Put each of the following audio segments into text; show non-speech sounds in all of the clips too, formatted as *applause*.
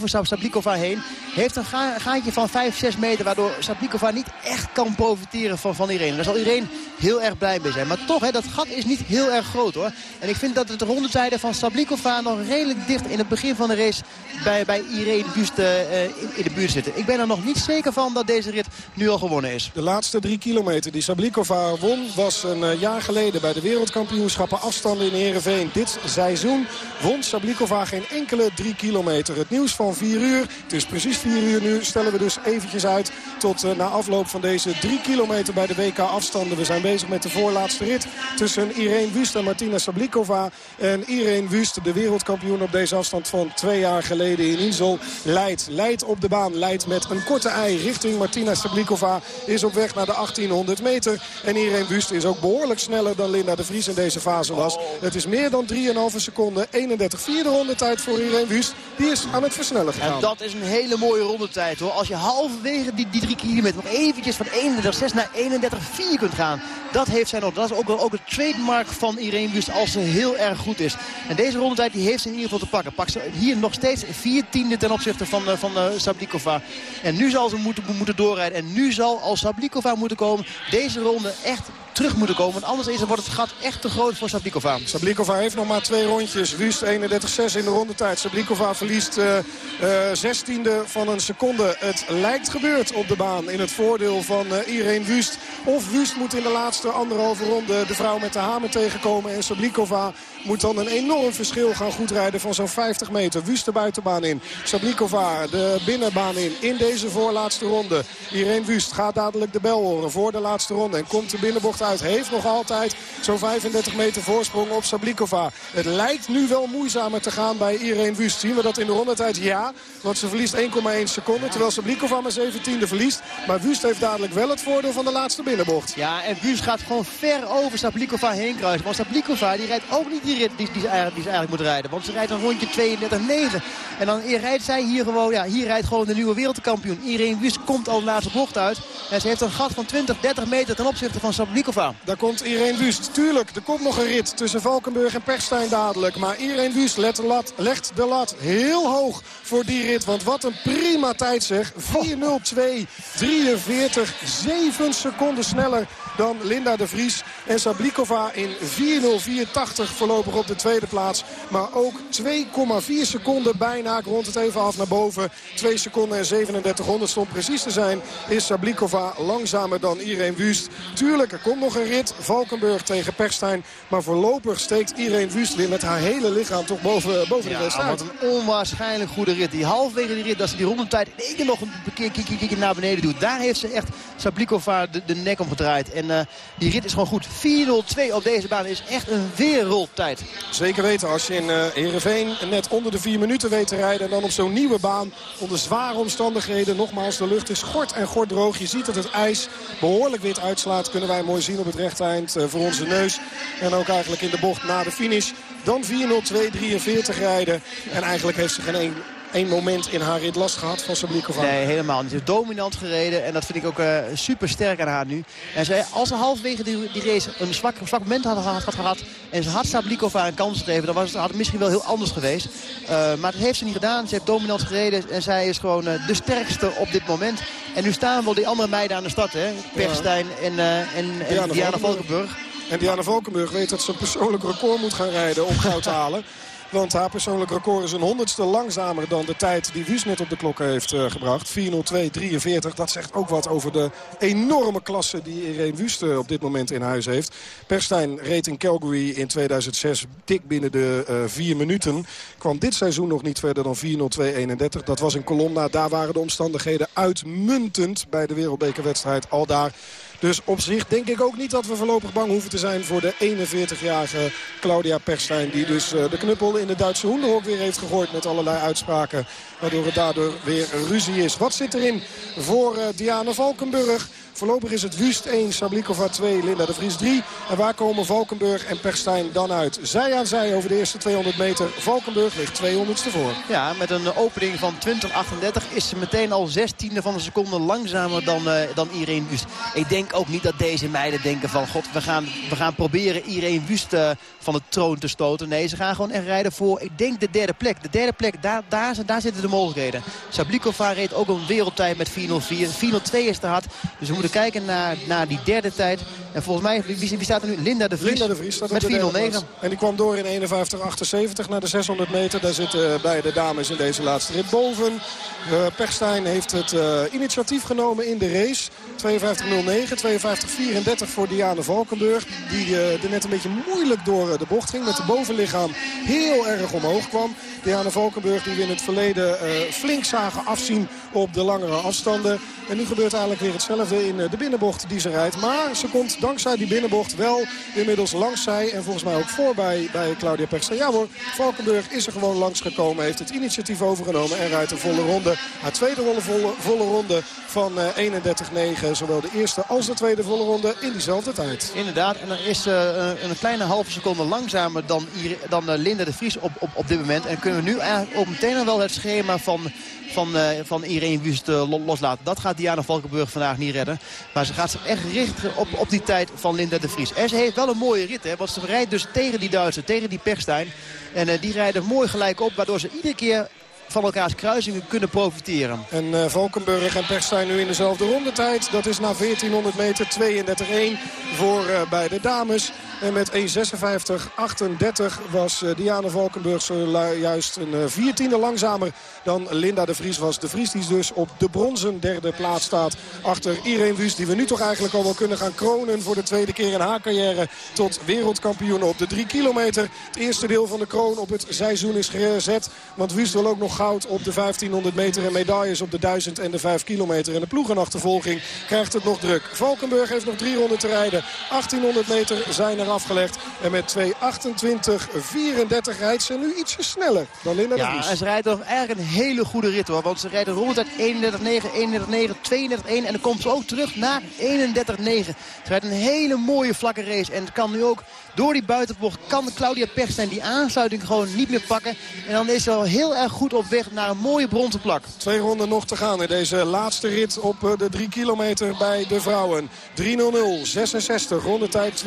over Sablikova heen. Heeft een gaatje van 5, 6 meter. Waardoor Sablikova niet echt kan profiteren van, van Irene. Daar zal Irene heel erg blij mee zijn. Maar toch, hè, dat gat is niet heel erg groot hoor. En ik vind dat het de rondetijden van Sablikova nog redelijk dicht in het begin van de race bij, bij Irene Wust uh, in, de buurt zitten. Ik ben er nog niet zeker van dat deze rit nu al gewonnen is. De laatste drie kilometer die Sablikova won was een uh, jaar geleden bij de wereldkampioenschappen afstanden in Heerenveen. Dit seizoen won Sablikova geen enkele drie kilometer. Het nieuws van 4 uur. Het is precies 4 uur nu. Stellen we dus eventjes uit tot uh, na afloop van deze 3 kilometer bij de WK afstanden. We zijn bezig met de voorlaatste rit tussen Irene Wust en Martina Sablikova. En Irene Wust, de wereldkampioen op deze afstand van twee jaar geleden in Insel, leidt. Leidt op de baan, leidt met een korte ei richting Martina Sablikova. Is op weg naar de 1800 meter. En Irene Wust is ook behoorlijk sneller dan Linda de Vries in deze fase was. Het is meer dan 3,5 seconden. 31 vierde rondetijd voor Irene Wust. Die is aan het versnellen. En dat is een hele mooie rondetijd hoor. Als je halverwege die, die drie kilometer nog eventjes van 31,6 naar 31,4 kunt gaan. Dat heeft zij nog. Dat is ook, ook het trademark van Irene Wust als ze heel erg goed is. En deze rondetijd die heeft ze in ieder geval te pakken. Pakt ze hier nog steeds vier tiende ten opzichte van, uh, van uh, Sablikova. En nu zal ze moeten, moeten doorrijden. En nu zal als Sablikova moeten komen deze ronde echt terug moeten komen. Want anders is, wordt het gat echt te groot voor Sablikova. Sablikova heeft nog maar twee rondjes. Wust 31-6 in de rondetijd. Sablikova verliest uh, zestiende van een seconde. Het lijkt gebeurd op de baan in het voordeel van uh, Irene Wust. Of Wust moet in de laatste anderhalve ronde de vrouw met de hamer tegenkomen. En Sablikova moet dan een enorm verschil gaan goedrijden van zo'n 50 meter. Wust de buitenbaan in. Sablikova de binnenbaan in. In deze voorlaatste ronde. Irene Wust gaat dadelijk de bel horen voor de laatste ronde. En komt de binnenbocht uit. Heeft nog altijd zo'n 35 meter voorsprong op Sablikova. Het lijkt nu wel moeizamer te gaan bij Irene Wust. Zien we dat in de rondetijd? Ja. Want ze verliest 1,1 seconden. Terwijl Sablikova maar 17e verliest. Maar Wust heeft dadelijk wel het voordeel van de laatste binnenbocht. Ja, en Wust gaat gewoon ver over Sablikova heen kruisen. Want Sablikova die rijdt ook niet die rit die, die, ze eigenlijk, die ze eigenlijk moet rijden. Want ze rijdt een rondje 32,9. En dan rijdt zij hier gewoon, ja, hier rijdt gewoon de nieuwe wereldkampioen. Irene Wust komt al de laatste bocht uit. En ze heeft een gat van 20, 30 meter ten opzichte van Sablikova. Daar komt Irene Wust. Tuurlijk, er komt nog een rit tussen Valkenburg en Perstijn dadelijk. Maar Irene Wust legt de lat, legt de lat heel hoog voor die rit. Want wat een prima tijd zeg. 4.02, 43, 7 seconden sneller dan Linda de Vries. En Sablikova in 4.04.80 voorlopig op de tweede plaats. Maar ook 2,4 seconden bijna. Ik rond het even af naar boven. 2 seconden en 37 honderd stond precies te zijn. Is Sablikova langzamer dan Irene Wust. Tuurlijk, er komt nog een rit. Valkenburg tegen Perstijn. Maar voorlopig steekt Irene Wust weer met haar hele lichaam toch boven, boven ja, de rest uit. Wat een onwaarschijnlijk goede rit. Die halverwege die rit, dat ze die rondetijd in één keer nog een keer, naar beneden doet. Daar heeft ze echt Sablikova de, de nek om gedraaid. En uh, die rit is gewoon goed. 4-0-2 op deze baan is echt een wereldtijd. Zeker weten als je in uh, Heerenveen net onder de 4 minuten weet te rijden. En dan op zo'n nieuwe baan onder zware omstandigheden. Nogmaals, de lucht is gort en gort droog. Je ziet dat het ijs behoorlijk wit uitslaat. Kunnen wij mooi zien op het rechtereind uh, voor onze neus. En ook eigenlijk in de bocht na de finish. Dan 4-0-2-43 rijden. En eigenlijk heeft ze geen één één moment in haar rit last gehad van Sablikova? Nee, helemaal niet. Ze is dominant gereden en dat vind ik ook uh, super sterk aan haar nu. En als ze halverwege die, die race een zwak, zwak moment had, had, had, gehad en ze had Sablikova een kans gegeven, dan was het, had het misschien wel heel anders geweest. Uh, maar dat heeft ze niet gedaan. Ze heeft dominant gereden en zij is gewoon uh, de sterkste op dit moment. En nu staan wel die andere meiden aan de start, hè? Perstijn ja. en, en, en Diana Valkenburg. En Diana Valkenburg weet dat ze een persoonlijk record moet gaan rijden om goud te halen. *laughs* Want haar persoonlijk record is een honderdste langzamer dan de tijd die Wus net op de klok heeft uh, gebracht. 4.02.43. Dat zegt ook wat over de enorme klasse die Irene Wust uh, op dit moment in huis heeft. Perstijn reed in Calgary in 2006 dik binnen de uh, vier minuten. Kwam dit seizoen nog niet verder dan 4.02.31. Dat was in Colonna. Daar waren de omstandigheden uitmuntend bij de wereldbekerwedstrijd. Al daar dus op zich denk ik ook niet dat we voorlopig bang hoeven te zijn voor de 41-jarige Claudia Perstijn. Die dus de knuppel in de Duitse hoenderhok weer heeft gegooid met allerlei uitspraken. Waardoor het daardoor weer ruzie is. Wat zit erin voor Diana Valkenburg? Voorlopig is het Wust 1, Sablikova 2, Linda de Vries 3. En waar komen Valkenburg en Perstijn dan uit? Zij aan zij over de eerste 200 meter. Valkenburg ligt 200ste voor. Ja, met een opening van 2038 is ze meteen al 16e van een seconde langzamer dan, uh, dan Irene Wust. Ik denk ook niet dat deze meiden denken van... God, we gaan, we gaan proberen iedereen Wust uh, van de troon te stoten. Nee, ze gaan gewoon echt rijden voor, ik denk, de derde plek. De derde plek, daar, daar, daar zitten de mogelijkheden. Sablikova reed ook een wereldtijd met 4.04. 4.02 is te hard. Dus we moeten kijken naar, naar die derde tijd. En volgens mij, wie, wie staat er nu? Linda de Vries. Linda de Vries staat met 4.09. En die kwam door in 51.78 naar de 600 meter. Daar zitten beide dames in deze laatste rit boven. Uh, Pechstein heeft het uh, initiatief genomen in de race. 52.09, 52.34 voor Diane Valkenburg. Die uh, er net een beetje moeilijk door de bocht ging. Met de bovenlichaam heel erg omhoog kwam. Diana Valkenburg die we in het verleden flink zagen afzien op de langere afstanden. En nu gebeurt eigenlijk weer hetzelfde in de binnenbocht die ze rijdt. Maar ze komt dankzij die binnenbocht wel inmiddels langs zij. En volgens mij ook voorbij bij Claudia Pechstein. Ja hoor, Valkenburg is er gewoon langs gekomen. Heeft het initiatief overgenomen en rijdt een volle ronde. Haar tweede volle, volle, ronde van uh, 31-9. Zowel de eerste als de tweede volle ronde in diezelfde tijd. Inderdaad, en er is uh, een kleine halve seconde langzamer dan, dan Linda de Vries op, op, op dit moment. En kunnen we nu eigenlijk ook meteen al wel het schema van van, van Irene Wust uh, loslaten. Dat gaat Diana Valkenburg vandaag niet redden. Maar ze gaat zich echt richten op, op die tijd van Linda de Vries. En ze heeft wel een mooie rit. Hè, want ze rijdt dus tegen die Duitser, tegen die Pechstein. En uh, die rijden mooi gelijk op. Waardoor ze iedere keer van elkaars kruisingen kunnen profiteren. En uh, Valkenburg en Pechstein nu in dezelfde rondetijd. Dat is na 1400 meter 32-1 voor uh, beide dames. En met 1.56-38 was uh, Diana Valkenburg zojuist een uh, viertiende langzamer dan Linda de Vries was. De Vries die dus op de bronzen derde plaats staat. Achter Irene Wust die we nu toch eigenlijk al wel kunnen gaan kronen voor de tweede keer in haar carrière. Tot wereldkampioen op de drie kilometer. Het eerste deel van de kroon op het seizoen is gezet. Want Wust wil ook nog goud op de 1500 meter en medailles op de 1000 en de 5 kilometer. En de ploegenachtervolging krijgt het nog druk. Valkenburg heeft nog drie ronden te rijden. 1800 meter zijn er afgelegd. En met 2.28.34 rijdt ze nu ietsje sneller dan Linda ja, de Vries. ze rijdt toch eigenlijk een hele goede rit hoor. Want ze rijdt een rondetijd 31.9, 31.9, 32.1. En dan komt ze ook terug naar 31.9. Ze rijdt een hele mooie vlakke race. En het kan nu ook door die buitenbocht kan Claudia Pechstein die aansluiting gewoon niet meer pakken. En dan is ze al heel erg goed op weg naar een mooie bronzen plak. Twee ronden nog te gaan in deze laatste rit op de 3 kilometer bij de vrouwen. 3.00, 66, rondetijd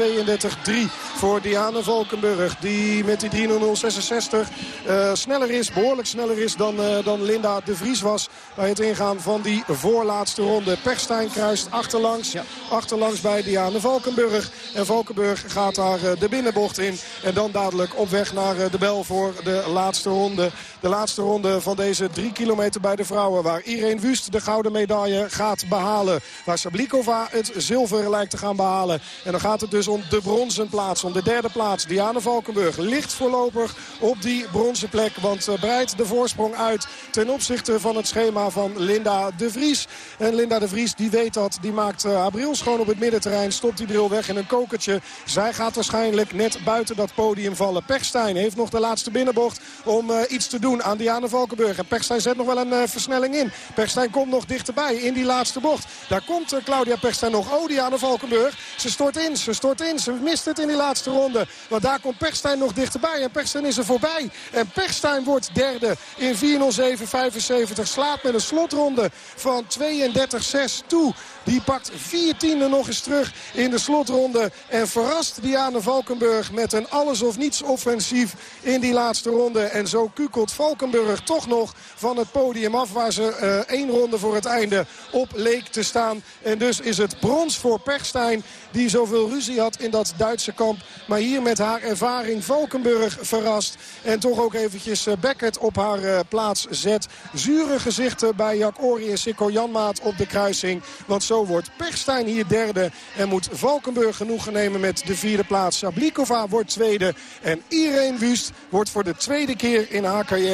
32-3 voor Diane Valkenburg. Die met die 3.00, 66 uh, sneller is, behoorlijk sneller is dan, uh, dan Linda de Vries was. Bij het ingaan van die voorlaatste ronde. Pechstein kruist achterlangs, ja. achterlangs bij Diane Valkenburg. En Valkenburg gaat daar uh, de binnenbocht in. En dan dadelijk op weg naar de bel voor de laatste ronde. De laatste ronde van deze drie kilometer bij de vrouwen. Waar Irene Wust de gouden medaille gaat behalen. Waar Sablikova het zilver lijkt te gaan behalen. En dan gaat het dus om de bronzen plaats. Om de derde plaats. Diana Valkenburg ligt voorlopig op die bronzen plek. Want breidt de voorsprong uit ten opzichte van het schema van Linda de Vries. En Linda de Vries die weet dat. Die maakt haar bril schoon op het middenterrein. Stopt die bril weg in een kokertje. Zij gaat waarschijnlijk net buiten dat podium vallen. Pechstein heeft nog de laatste binnenbocht om uh, iets te doen aan Diana Valkenburg. En Pechstein zet nog wel een uh, versnelling in. Pechstein komt nog dichterbij in die laatste bocht. Daar komt uh, Claudia Pechstein nog. Oh, Diana Valkenburg. Ze stort in, ze stort in. Ze mist het in die laatste ronde. Want daar komt Pechstein nog dichterbij. En Pechstein is er voorbij. En Pechstein wordt derde in 4.07.75. Slaat met een slotronde van 32.6 toe. Die pakt vier tienden nog eens terug in de slotronde. En verrast Diana Valkenburg met een alles of niets offensief in die laatste ronde. En zo kukelt Valkenburg toch nog van het podium af waar ze uh, één ronde voor het einde op leek te staan. En dus is het brons voor Pechstein die zoveel ruzie had in dat Duitse kamp. Maar hier met haar ervaring Valkenburg verrast. En toch ook eventjes Beckett op haar uh, plaats zet. Zure gezichten bij Jack Ori en Sikko Janmaat op de kruising. Want zo wordt Pechstein hier derde. En moet Valkenburg genoegen nemen met de vierde plaats. Sablikova wordt tweede. En Irene Wust wordt voor de tweede keer in haar carrière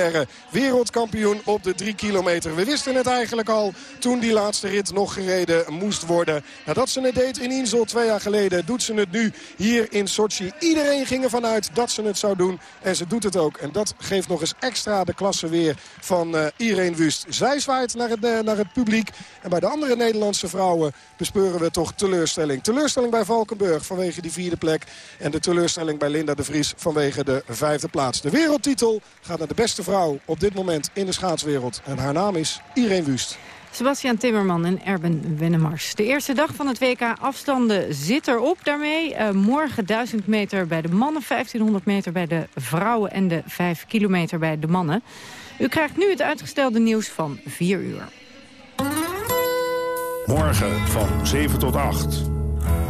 wereldkampioen op de drie kilometer. We wisten het eigenlijk al toen die laatste rit nog gereden moest worden. Nadat ze het deed in Insel twee jaar geleden doet ze het nu hier in Sochi. Iedereen ging ervan uit dat ze het zou doen. En ze doet het ook. En dat geeft nog eens extra de klasse weer van uh, Irene Wust. Zij zwaait naar het, uh, naar het publiek. En bij de andere Nederlandse vrouwen bespeuren we toch teleurstelling. Teleurstelling bij Valkenburg vanwege die vierde plek. En de teleurstelling bij Linda de Vries vanwege de vijfde plaats. De wereldtitel gaat naar de beste vrouw op dit moment in de schaatswereld. En haar naam is Irene Wust. Sebastian Timmerman en Erben Wennemars. De eerste dag van het WK afstanden zit erop daarmee. Uh, morgen 1000 meter bij de mannen, 1500 meter bij de vrouwen... en de 5 kilometer bij de mannen. U krijgt nu het uitgestelde nieuws van 4 uur. Morgen van 7 tot 8.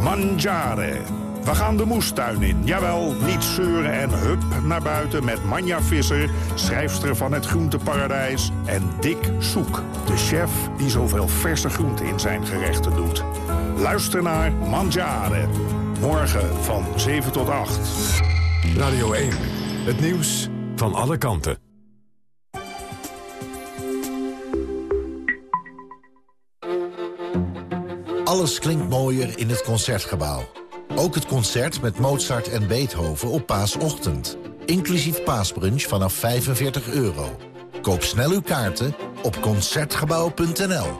Mangiare. We gaan de moestuin in. Jawel, niet zeuren en hup naar buiten met Manja Visser... schrijfster van het Groenteparadijs... en Dick Soek, de chef die zoveel verse groenten in zijn gerechten doet. Luister naar Mangiare. Morgen van 7 tot 8. Radio 1. Het nieuws van alle kanten. Alles klinkt mooier in het Concertgebouw. Ook het concert met Mozart en Beethoven op paasochtend. Inclusief paasbrunch vanaf 45 euro. Koop snel uw kaarten op Concertgebouw.nl.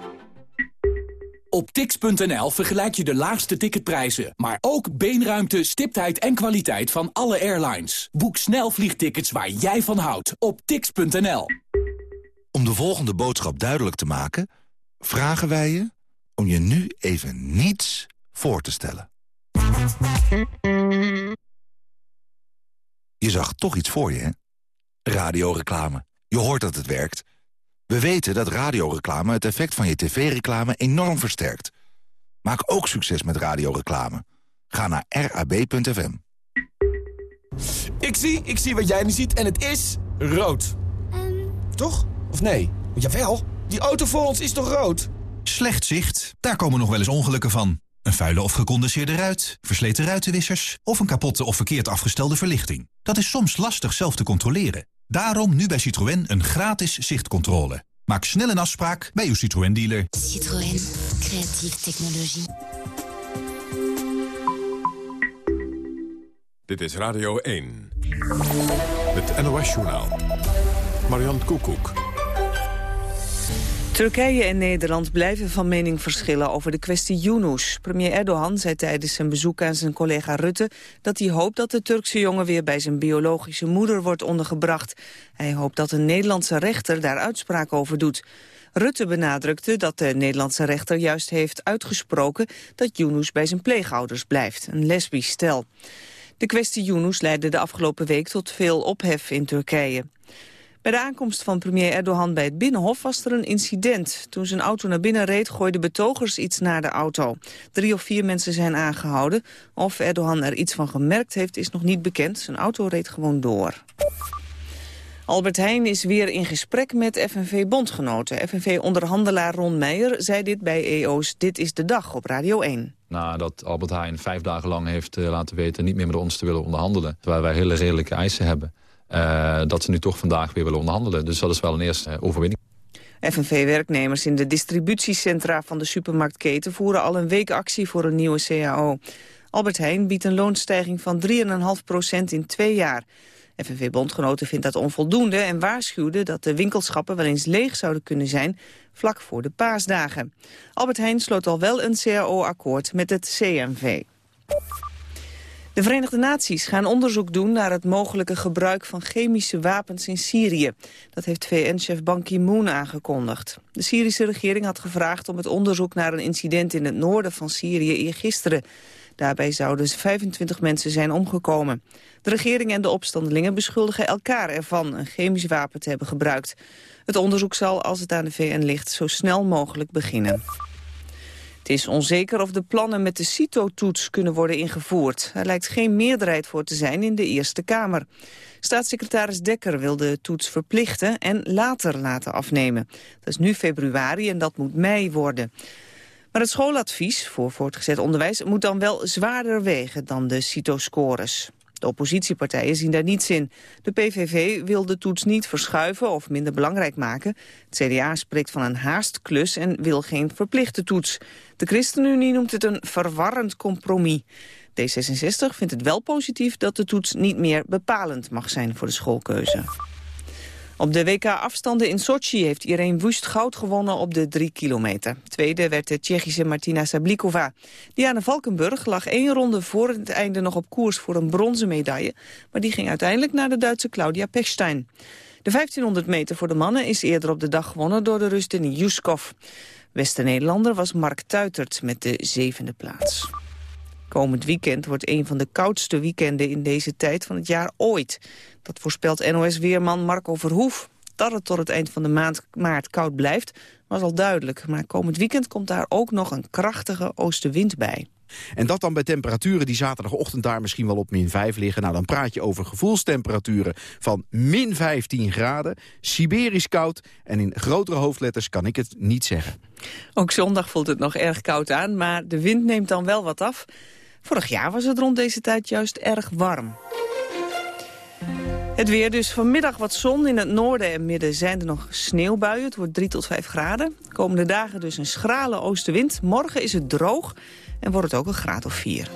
Op tix.nl vergelijk je de laagste ticketprijzen, maar ook beenruimte, stiptheid en kwaliteit van alle airlines. Boek snel vliegtickets waar jij van houdt op tix.nl. Om de volgende boodschap duidelijk te maken, vragen wij je om je nu even niets voor te stellen. Je zag toch iets voor je, hè? Radioreclame. Je hoort dat het werkt. We weten dat radioreclame het effect van je tv-reclame enorm versterkt. Maak ook succes met radioreclame. Ga naar rab.fm. Ik zie, ik zie wat jij nu ziet en het is rood. Toch? Of nee? Jawel, die auto voor ons is toch rood? Slecht zicht, daar komen nog wel eens ongelukken van. Een vuile of gecondenseerde ruit, versleten ruitenwissers... of een kapotte of verkeerd afgestelde verlichting. Dat is soms lastig zelf te controleren. Daarom nu bij Citroën een gratis zichtcontrole. Maak snel een afspraak bij uw Citroën-dealer. Citroën. Creatieve technologie. Dit is Radio 1. Het NOS-journaal. Marian Koekoek. Turkije en Nederland blijven van mening verschillen over de kwestie Yunus. Premier Erdogan zei tijdens zijn bezoek aan zijn collega Rutte... dat hij hoopt dat de Turkse jongen weer bij zijn biologische moeder wordt ondergebracht. Hij hoopt dat een Nederlandse rechter daar uitspraak over doet. Rutte benadrukte dat de Nederlandse rechter juist heeft uitgesproken... dat Yunus bij zijn pleegouders blijft, een lesbisch stel. De kwestie Yunus leidde de afgelopen week tot veel ophef in Turkije. Bij de aankomst van premier Erdogan bij het Binnenhof was er een incident. Toen zijn auto naar binnen reed, gooiden betogers iets naar de auto. Drie of vier mensen zijn aangehouden. Of Erdogan er iets van gemerkt heeft, is nog niet bekend. Zijn auto reed gewoon door. Albert Heijn is weer in gesprek met FNV-bondgenoten. FNV-onderhandelaar Ron Meijer zei dit bij EO's Dit is de Dag op Radio 1. Nadat Albert Heijn vijf dagen lang heeft eh, laten weten... niet meer met ons te willen onderhandelen. Terwijl wij hele redelijke eisen hebben. Uh, dat ze nu toch vandaag weer willen onderhandelen. Dus dat is wel een eerste uh, overwinning. FNV-werknemers in de distributiecentra van de supermarktketen... voeren al een week actie voor een nieuwe CAO. Albert Heijn biedt een loonstijging van 3,5% in twee jaar. FNV-bondgenoten vindt dat onvoldoende en waarschuwde dat de winkelschappen wel eens leeg zouden kunnen zijn vlak voor de paasdagen. Albert Heijn sloot al wel een CAO-akkoord met het CMV. De Verenigde Naties gaan onderzoek doen naar het mogelijke gebruik van chemische wapens in Syrië. Dat heeft VN-chef Ban Ki-moon aangekondigd. De Syrische regering had gevraagd om het onderzoek naar een incident in het noorden van Syrië eergisteren. Daarbij zouden 25 mensen zijn omgekomen. De regering en de opstandelingen beschuldigen elkaar ervan een chemisch wapen te hebben gebruikt. Het onderzoek zal, als het aan de VN ligt, zo snel mogelijk beginnen. Het is onzeker of de plannen met de CITO-toets kunnen worden ingevoerd. Er lijkt geen meerderheid voor te zijn in de Eerste Kamer. Staatssecretaris Dekker wil de toets verplichten en later laten afnemen. Dat is nu februari en dat moet mei worden. Maar het schooladvies voor voortgezet onderwijs moet dan wel zwaarder wegen dan de CITO-scores. De oppositiepartijen zien daar niets in. De PVV wil de toets niet verschuiven of minder belangrijk maken. Het CDA spreekt van een haastklus en wil geen verplichte toets. De ChristenUnie noemt het een verwarrend compromis. D66 vindt het wel positief dat de toets niet meer bepalend mag zijn voor de schoolkeuze. Op de WK-afstanden in Sochi heeft Irene Wust goud gewonnen op de drie kilometer. Tweede werd de Tsjechische Martina Sablikova. Diana Valkenburg lag één ronde voor het einde nog op koers voor een bronzen medaille. Maar die ging uiteindelijk naar de Duitse Claudia Pechstein. De 1500 meter voor de mannen is eerder op de dag gewonnen door de Rus Denis Juskov. Westen-Nederlander was Mark Tuitert met de zevende plaats. Komend weekend wordt een van de koudste weekenden in deze tijd van het jaar ooit. Dat voorspelt NOS-weerman Marco Verhoef. Dat het tot het eind van de maand maart koud blijft, was al duidelijk. Maar komend weekend komt daar ook nog een krachtige oostenwind bij. En dat dan bij temperaturen die zaterdagochtend daar misschien wel op min 5 liggen. Nou, dan praat je over gevoelstemperaturen van min 15 graden. Siberisch koud en in grotere hoofdletters kan ik het niet zeggen. Ook zondag voelt het nog erg koud aan, maar de wind neemt dan wel wat af. Vorig jaar was het rond deze tijd juist erg warm. Het weer dus vanmiddag wat zon. In het noorden en midden zijn er nog sneeuwbuien. Het wordt 3 tot 5 graden. Komende dagen dus een schrale oostenwind. Morgen is het droog en wordt het ook een graad of 4.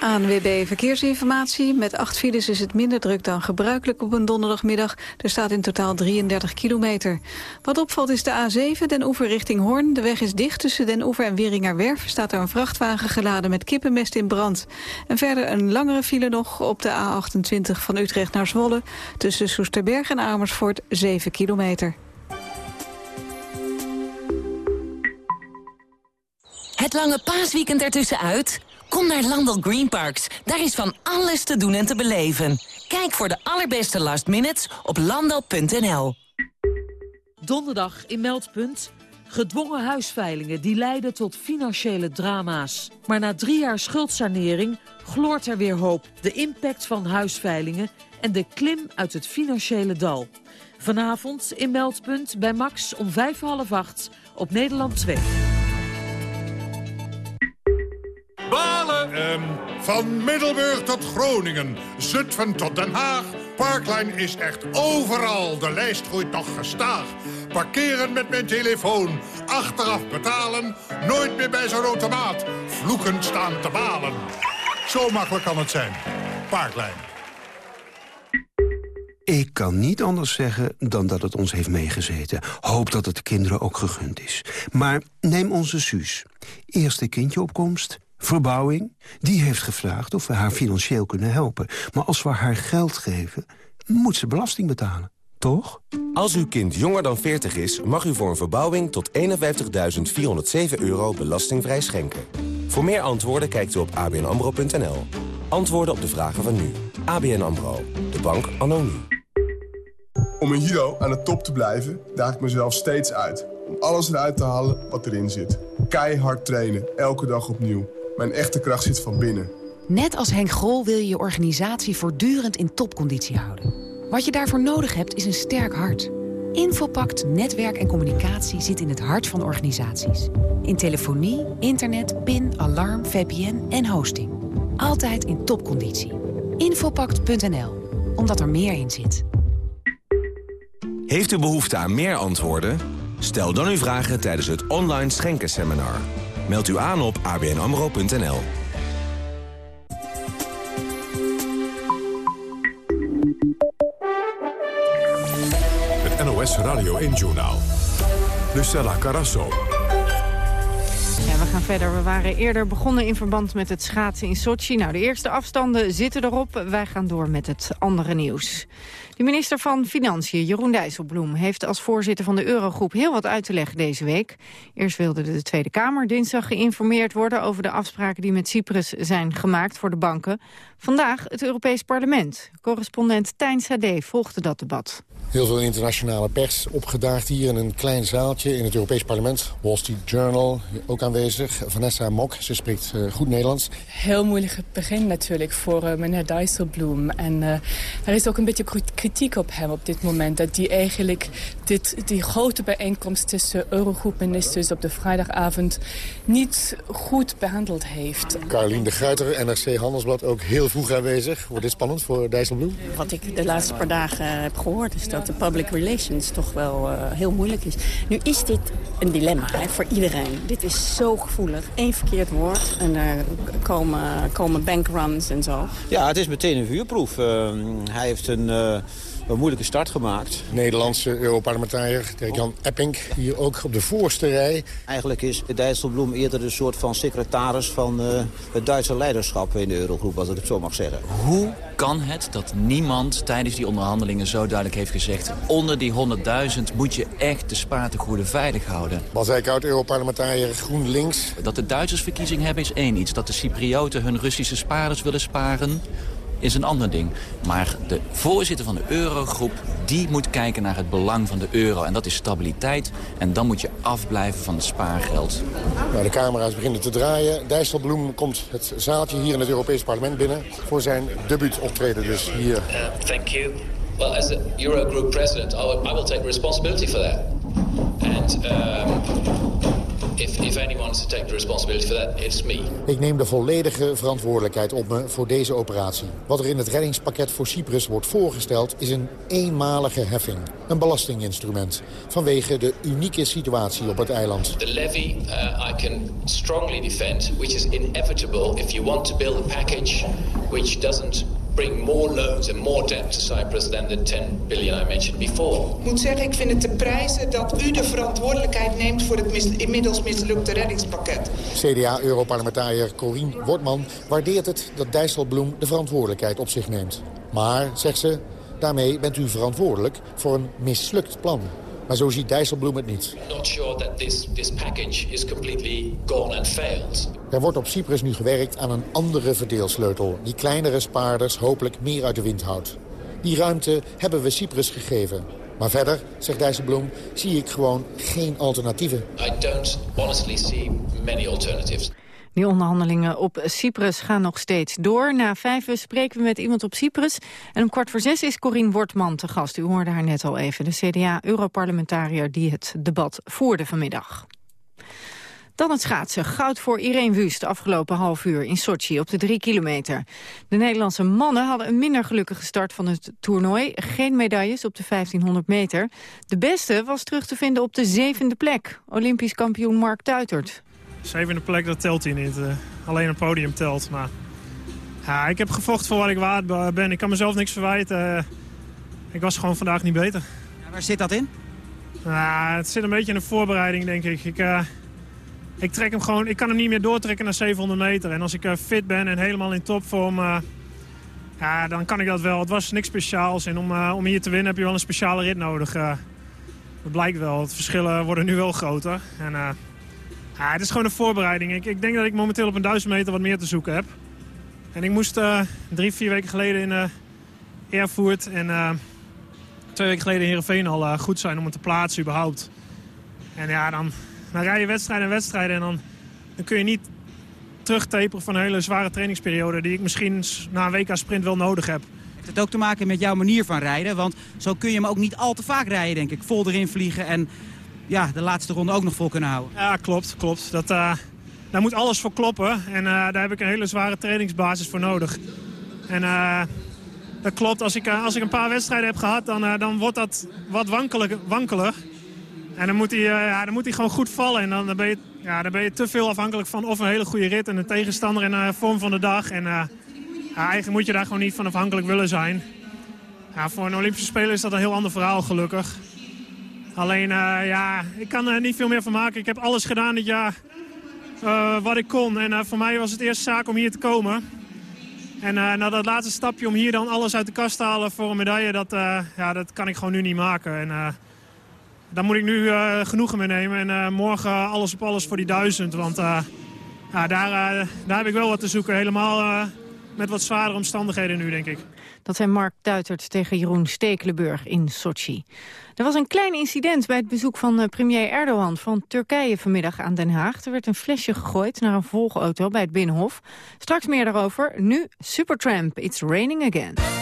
ANWB Verkeersinformatie. Met acht files is het minder druk dan gebruikelijk op een donderdagmiddag. Er staat in totaal 33 kilometer. Wat opvalt is de A7, Den Oever richting Hoorn. De weg is dicht tussen Den Oever en Wieringerwerf. Staat er een vrachtwagen geladen met kippenmest in brand. En verder een langere file nog op de A28 van Utrecht naar Zwolle. Tussen Soesterberg en Amersfoort 7 kilometer. Het lange paasweekend ertussenuit? Kom naar Landel Green Parks. Daar is van alles te doen en te beleven. Kijk voor de allerbeste last minutes op landel.nl. Donderdag in Meldpunt. Gedwongen huisveilingen die leiden tot financiële drama's. Maar na drie jaar schuldsanering gloort er weer hoop. De impact van huisveilingen en de klim uit het financiële dal. Vanavond in Meldpunt bij Max om vijf half acht op Nederland 2. Balen! van Middelburg tot Groningen, Zutphen tot Den Haag. Parklijn is echt overal. De lijst groeit nog gestaag. Parkeren met mijn telefoon, achteraf betalen. Nooit meer bij zo'n automaat. Vloeken staan te balen. Zo makkelijk kan het zijn. Parklijn. Ik kan niet anders zeggen dan dat het ons heeft meegezeten. Hoop dat het de kinderen ook gegund is. Maar neem onze Suus. Eerste kindje opkomst, verbouwing. Die heeft gevraagd of we haar financieel kunnen helpen. Maar als we haar geld geven, moet ze belasting betalen. Toch? Als uw kind jonger dan 40 is, mag u voor een verbouwing tot 51.407 euro belastingvrij schenken. Voor meer antwoorden kijkt u op abnamro.nl. Antwoorden op de vragen van nu. ABN AMRO. De bank anno nu. Om een Hero aan de top te blijven, daag ik mezelf steeds uit. Om alles eruit te halen wat erin zit. Keihard trainen, elke dag opnieuw. Mijn echte kracht zit van binnen. Net als Henk Grol wil je je organisatie voortdurend in topconditie houden. Wat je daarvoor nodig hebt is een sterk hart. Infopact Netwerk en Communicatie zit in het hart van organisaties. In telefonie, internet, PIN, alarm, VPN en hosting. Altijd in topconditie. Infopact.nl, omdat er meer in zit. Heeft u behoefte aan meer antwoorden? Stel dan uw vragen tijdens het online schenkenseminar. Meld u aan op abnamro.nl. Het NOS Radio 1-journaal. Lucella Carasso. Verder. We waren eerder begonnen in verband met het schaatsen in Sochi. Nou, de eerste afstanden zitten erop. Wij gaan door met het andere nieuws. De minister van Financiën, Jeroen Dijsselbloem, heeft als voorzitter van de Eurogroep heel wat uit te leggen deze week. Eerst wilde de Tweede Kamer dinsdag geïnformeerd worden over de afspraken die met Cyprus zijn gemaakt voor de banken. Vandaag het Europees Parlement. Correspondent Tijn Sade volgde dat debat. Heel veel internationale pers opgedaagd hier in een klein zaaltje in het Europees Parlement. Wall Street Journal ook aanwezig. Vanessa Mok, ze spreekt uh, goed Nederlands. Heel moeilijk begin natuurlijk voor uh, meneer Dijsselbloem. En uh, er is ook een beetje kritiek op hem op dit moment. Dat hij eigenlijk dit, die grote bijeenkomst tussen Eurogroepministers op de vrijdagavond niet goed behandeld heeft. Carolien de Gruiter, NRC Handelsblad, ook heel vroeg aanwezig. Wordt dit spannend voor Dijsselbloem? Wat ik de laatste paar dagen heb gehoord is dat de public relations toch wel uh, heel moeilijk is. Nu is dit een dilemma hè, voor iedereen. Dit is zo gevoelig. Eén verkeerd woord en er komen, komen bankruns en zo. Ja, het is meteen een vuurproef. Uh, hij heeft een... Uh, een moeilijke start gemaakt. Nederlandse Europarlementariër Dirk-Jan Epping, hier ook op de voorste rij. Eigenlijk is Dijsselbloem eerder een soort van secretaris van uh, het Duitse leiderschap in de Eurogroep, als ik het zo mag zeggen. Hoe kan het dat niemand tijdens die onderhandelingen zo duidelijk heeft gezegd... onder die 100.000 moet je echt de spaartegoeden veilig houden? Bas Eickhout, Europarlementariër GroenLinks. Dat de Duitsers verkiezing hebben is één iets. Dat de Cyprioten hun Russische spaarders willen sparen is een ander ding. Maar de voorzitter van de eurogroep, die moet kijken naar het belang van de euro. En dat is stabiliteit. En dan moet je afblijven van het spaargeld. Nou, de camera's beginnen te draaien. Dijsselbloem komt het zaaltje hier in het Europees Parlement binnen... voor zijn debuutoptreden dus hier. Uh, thank you. Well, as the Eurogroup president, I will, I will take responsibility for that. And um, if, if anyone to take the responsibility for that, it's me. Ik neem de volledige verantwoordelijkheid op me voor deze operatie. Wat er in het reddingspakket voor Cyprus wordt voorgesteld... is een eenmalige heffing, een belastinginstrument... vanwege de unieke situatie op het eiland. The levy uh, I can strongly defend, which is inevitable... if you want to build a package which doesn't bring more loans and more debt to Cyprus than the 10 billion I mentioned before. Ik moet zeggen, ik vind het te prijzen dat u de verantwoordelijkheid neemt voor het mis, inmiddels mislukte reddingspakket. CDA-europarlementariër Corien Wortman waardeert het dat Dijsselbloem de verantwoordelijkheid op zich neemt. Maar, zegt ze, daarmee bent u verantwoordelijk voor een mislukt plan. Maar zo ziet Dijsselbloem het niet. Not sure that this, this package is completely gone and failed. Er wordt op Cyprus nu gewerkt aan een andere verdeelsleutel... die kleinere spaarders hopelijk meer uit de wind houdt. Die ruimte hebben we Cyprus gegeven. Maar verder, zegt Dijsselbloem, zie ik gewoon geen alternatieven. I don't honestly see many alternatives. Die onderhandelingen op Cyprus gaan nog steeds door. Na vijf uur spreken we met iemand op Cyprus. En om kwart voor zes is Corine Wortman te gast. U hoorde haar net al even, de CDA-europarlementariër die het debat voerde vanmiddag. Dan het schaatsen. Goud voor Irene Wust afgelopen half uur in Sochi op de drie kilometer. De Nederlandse mannen hadden een minder gelukkige start van het toernooi. Geen medailles op de 1500 meter. De beste was terug te vinden op de zevende plek. Olympisch kampioen Mark Tuitert. Zevende plek, dat telt hier niet. Uh, alleen een podium telt. Maar ja, ik heb gevochten voor wat ik waard ben. Ik kan mezelf niks verwijten. Uh, ik was gewoon vandaag niet beter. Ja, waar zit dat in? Nou, het zit een beetje in de voorbereiding, denk ik. Ik, uh, ik, trek hem gewoon, ik kan hem niet meer doortrekken naar 700 meter. En als ik fit ben en helemaal in topvorm... ja, dan kan ik dat wel. Het was niks speciaals. En om, om hier te winnen heb je wel een speciale rit nodig. dat blijkt wel. De verschillen worden nu wel groter. En, ja, het is gewoon een voorbereiding. Ik, ik denk dat ik momenteel op een duizend meter wat meer te zoeken heb. En ik moest drie, vier weken geleden in uh, Erfurt en twee weken geleden in Heerenveen al goed zijn om het te plaatsen überhaupt. En ja, dan, dan rij je wedstrijden en wedstrijden en dan, dan kun je niet terugtaperen van een hele zware trainingsperiode... die ik misschien na een WK-sprint wel nodig heb. Heeft het ook te maken met jouw manier van rijden? Want zo kun je hem ook niet al te vaak rijden, denk ik. Vol erin vliegen en ja, de laatste ronde ook nog vol kunnen houden. Ja, klopt. klopt. Dat, uh, daar moet alles voor kloppen. En uh, daar heb ik een hele zware trainingsbasis voor nodig. En uh, dat klopt. Als ik, als ik een paar wedstrijden heb gehad, dan, dan wordt dat wat wankelig, wankelig. En dan moet, hij, ja, dan moet hij gewoon goed vallen. En dan, dan, ben je, ja, dan ben je te veel afhankelijk van of een hele goede rit... en een tegenstander in de vorm van de dag. En ja, eigenlijk moet je daar gewoon niet van afhankelijk willen zijn. Ja, voor een Olympische Speler is dat een heel ander verhaal, gelukkig. Alleen, ja, ik kan er niet veel meer van maken. Ik heb alles gedaan dit jaar uh, wat ik kon. En voor mij was het eerst zaak om hier te komen. En na dat laatste stapje om hier dan alles uit de kast te halen voor een medaille... dat, ja, dat kan ik gewoon nu niet maken. En daar moet ik nu genoegen mee nemen. En morgen alles op alles voor die duizend. Want ja, daar, daar heb ik wel wat te zoeken. Helemaal met wat zwaardere omstandigheden nu, denk ik. Dat zijn Mark Duitert tegen Jeroen Stekelenburg in Sochi. Er was een klein incident bij het bezoek van eh, premier Erdogan van Turkije vanmiddag aan Den Haag. Er werd een flesje gegooid naar een volgauto bij het Binnenhof. Straks meer daarover. Nu Supertramp, It's Raining Again.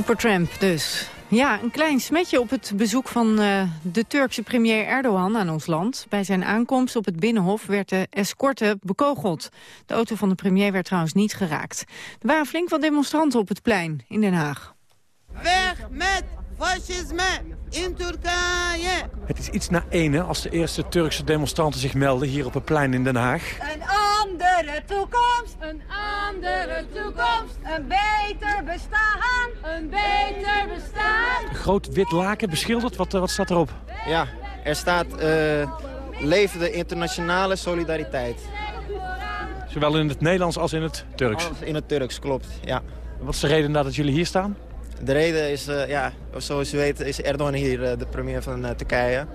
Supertramp dus. Ja, een klein smetje op het bezoek van uh, de Turkse premier Erdogan aan ons land. Bij zijn aankomst op het Binnenhof werd de escorte bekogeld. De auto van de premier werd trouwens niet geraakt. Er waren flink wat demonstranten op het plein in Den Haag. Weg met fascisme in Turkije. Het is iets na ene als de eerste Turkse demonstranten zich melden hier op het plein in Den Haag. Een andere toekomst, een andere toekomst, een beter bestaan, een beter bestaan. Een groot wit laken beschilderd, wat, wat staat erop? Ja, er staat uh, leven de internationale solidariteit. Zowel in het Nederlands als in het Turks? Als in het Turks, klopt, ja. Wat is de reden dat jullie hier staan? De reden is, uh, ja, zoals u weet, is Erdogan hier uh, de premier van uh, Turkije.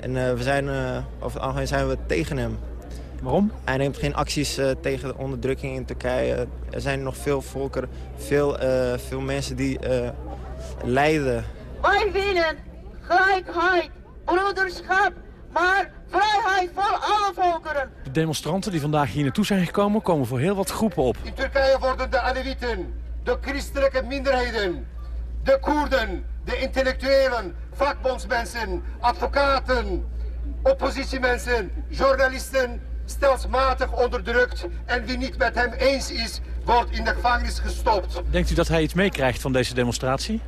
En we zijn, over het algemeen zijn we tegen hem. Waarom? Hij neemt geen acties tegen de onderdrukking in Turkije. Er zijn nog veel volkeren, veel, veel mensen die lijden. Wij willen gelijkheid, broederschap, maar vrijheid voor alle volkeren. De demonstranten die vandaag hier naartoe zijn gekomen, komen voor heel wat groepen op. In Turkije worden de Alewieten, de christelijke minderheden, de Koerden, de intellectuelen, vakbondsmensen, advocaten, oppositiemensen, journalisten stelselmatig onderdrukt. En wie niet met hem eens is, wordt in de gevangenis gestopt. Denkt u dat hij iets meekrijgt van deze demonstratie?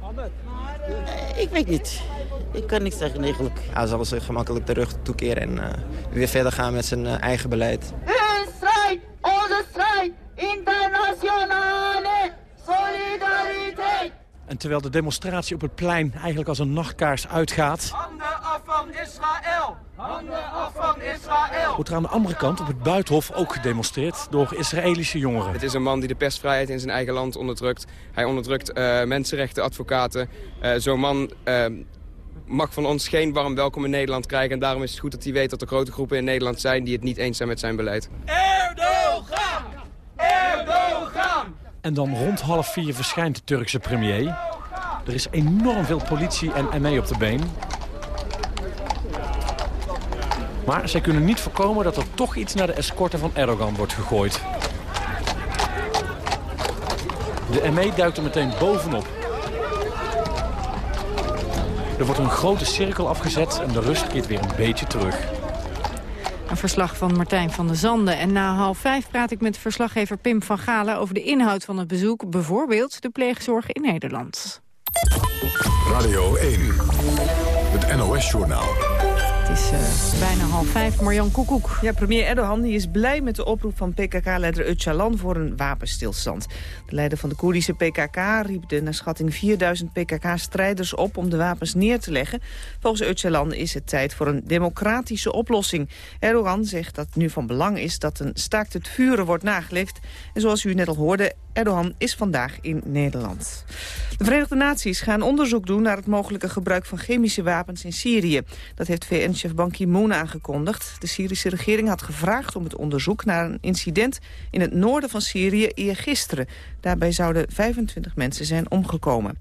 Uh, ik weet niet. Ik kan niks zeggen eigenlijk. Hij zal zich gemakkelijk de rug toekeren en uh, weer verder gaan met zijn uh, eigen beleid. Hun strijd, onze strijd, internationale solidariteit. En terwijl de demonstratie op het plein eigenlijk als een nachtkaars uitgaat... Handen af van Israël! Handen af van Israël! Wordt er aan de andere kant op het Buitenhof ook gedemonstreerd door Israëlische jongeren. Het is een man die de persvrijheid in zijn eigen land onderdrukt. Hij onderdrukt uh, mensenrechten, advocaten. Uh, Zo'n man uh, mag van ons geen warm welkom in Nederland krijgen. En daarom is het goed dat hij weet dat er grote groepen in Nederland zijn... die het niet eens zijn met zijn beleid. Erdogan! Erdogan! En dan rond half vier verschijnt de Turkse premier. Er is enorm veel politie en ME op de been. Maar zij kunnen niet voorkomen dat er toch iets naar de escorte van Erdogan wordt gegooid. De ME duikt er meteen bovenop. Er wordt een grote cirkel afgezet en de rust keert weer een beetje terug. Een verslag van Martijn van der Zanden. En na half vijf praat ik met verslaggever Pim van Galen... over de inhoud van het bezoek, bijvoorbeeld de pleegzorg in Nederland. Radio 1, het NOS-journaal. Het is uh, bijna half vijf. Marjan Koekoek. Ja, premier Erdogan is blij met de oproep van PKK-leider Öcalan voor een wapenstilstand. De leider van de Koerdische PKK riep de naar schatting 4000 PKK-strijders op om de wapens neer te leggen. Volgens Öcalan is het tijd voor een democratische oplossing. Erdogan zegt dat nu van belang is dat een staakt het vuren wordt nageleefd. En zoals u net al hoorde, Erdogan is vandaag in Nederland. De Verenigde Naties gaan onderzoek doen naar het mogelijke gebruik van chemische wapens in Syrië. Dat heeft VN-chef Ban Ki-moon aangekondigd. De Syrische regering had gevraagd om het onderzoek naar een incident in het noorden van Syrië eergisteren. Daarbij zouden 25 mensen zijn omgekomen.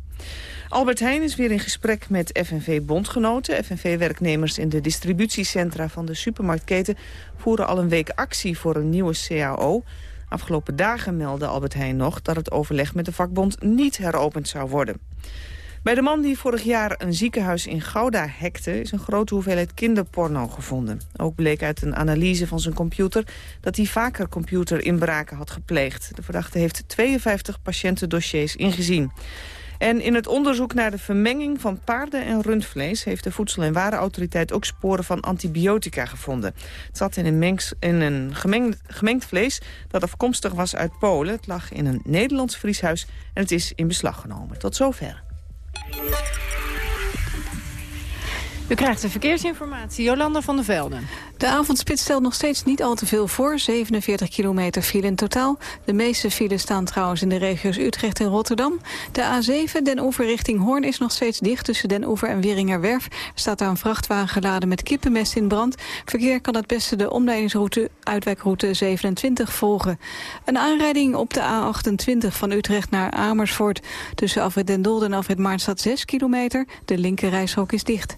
Albert Heijn is weer in gesprek met FNV-bondgenoten. FNV-werknemers in de distributiecentra van de supermarktketen... voeren al een week actie voor een nieuwe CAO. Afgelopen dagen meldde Albert Heijn nog dat het overleg met de vakbond niet heropend zou worden. Bij de man die vorig jaar een ziekenhuis in Gouda hackte... is een grote hoeveelheid kinderporno gevonden. Ook bleek uit een analyse van zijn computer... dat hij vaker computerinbraken had gepleegd. De verdachte heeft 52 patiëntendossiers ingezien. En in het onderzoek naar de vermenging van paarden- en rundvlees... heeft de Voedsel- en Warenautoriteit ook sporen van antibiotica gevonden. Het zat in een, mengs, in een gemengd, gemengd vlees dat afkomstig was uit Polen. Het lag in een Nederlands vrieshuis en het is in beslag genomen. Tot zover. U krijgt de verkeersinformatie. Jolanda van der Velden. De avondspits stelt nog steeds niet al te veel voor. 47 kilometer file in totaal. De meeste files staan trouwens in de regio's Utrecht en Rotterdam. De A7, Den Oever richting Hoorn, is nog steeds dicht tussen Den Oever en Wieringerwerf. Er staat daar een vrachtwagen geladen met kippenmest in brand. Verkeer kan het beste de omleidingsroute, uitwijkroute 27, volgen. Een aanrijding op de A28 van Utrecht naar Amersfoort. Tussen Afrit Den Dolder en Afrit staat 6 kilometer. De linkerrijstrook is dicht.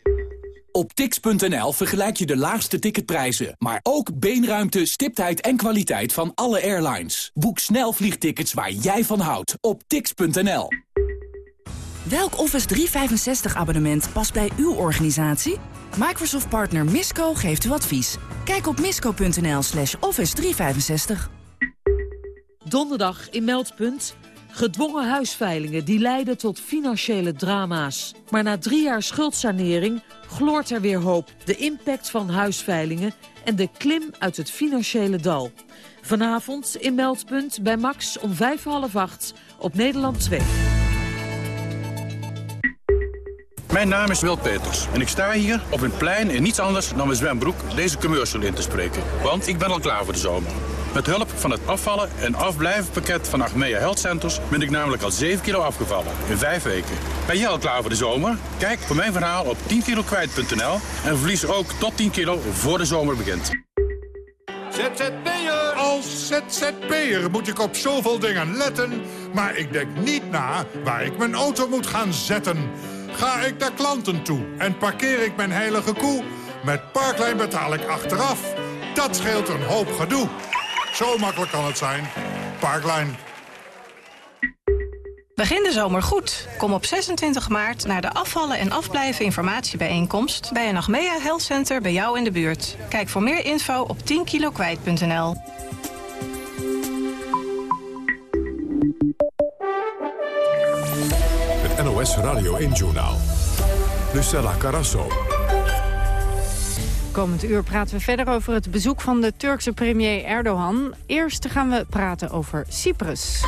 Op tix.nl vergelijk je de laagste ticketprijzen, maar ook beenruimte, stiptheid en kwaliteit van alle airlines. Boek snel vliegtickets waar jij van houdt op tix.nl. Welk Office 365 abonnement past bij uw organisatie? Microsoft partner Misco geeft u advies. Kijk op misco.nl slash office 365. Donderdag in Meldpunt. Gedwongen huisveilingen die leiden tot financiële drama's. Maar na drie jaar schuldsanering gloort er weer hoop. De impact van huisveilingen en de klim uit het financiële dal. Vanavond in Meldpunt bij Max om vijf half acht op Nederland 2. Mijn naam is Wil Peters en ik sta hier op een plein in niets anders dan mijn zwembroek deze commercial in te spreken. Want ik ben al klaar voor de zomer. Met hulp van het afvallen en afblijvenpakket van Achmea Health Centers ben ik namelijk al 7 kilo afgevallen in 5 weken. Ben jij al klaar voor de zomer? Kijk voor mijn verhaal op 10kilokwijt.nl en verlies ook tot 10 kilo voor de zomer begint. ZZP'er! Als ZZP'er moet ik op zoveel dingen letten, maar ik denk niet na waar ik mijn auto moet gaan zetten. Ga ik naar klanten toe en parkeer ik mijn heilige koe? Met Parklijn betaal ik achteraf. Dat scheelt een hoop gedoe. Zo makkelijk kan het zijn. Parklijn. Begin de zomer goed. Kom op 26 maart naar de afvallen en afblijven informatiebijeenkomst... bij een Achmea Health Center bij jou in de buurt. Kijk voor meer info op 10kilokwijt.nl. NOS Radio 1-journaal. Lucella Carasso. Komend uur praten we verder over het bezoek van de Turkse premier Erdogan. Eerst gaan we praten over Cyprus.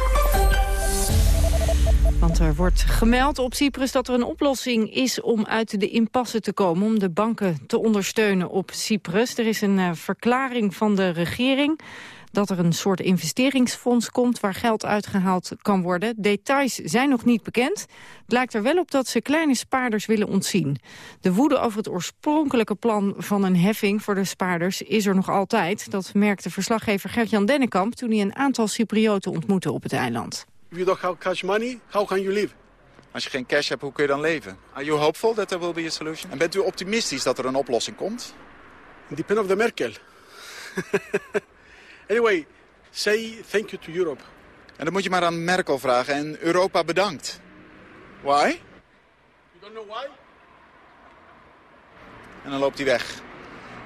Want er wordt gemeld op Cyprus dat er een oplossing is om uit de impasse te komen... om de banken te ondersteunen op Cyprus. Er is een uh, verklaring van de regering dat er een soort investeringsfonds komt waar geld uitgehaald kan worden. Details zijn nog niet bekend. Het lijkt er wel op dat ze kleine spaarders willen ontzien. De woede over het oorspronkelijke plan van een heffing voor de spaarders is er nog altijd. Dat merkte verslaggever Gert-Jan Dennekamp toen hij een aantal Cyprioten ontmoette op het eiland. If you don't have cash money, how can you live? Als je geen cash hebt, hoe kun je dan leven? Are you hopeful that there will be a solution? En bent u optimistisch dat er een oplossing komt? Depend of the Merkel. *laughs* Anyway, say thank you to Europe. En dan moet je maar aan Merkel vragen en Europa bedankt. Why? You don't know why? En dan loopt hij weg.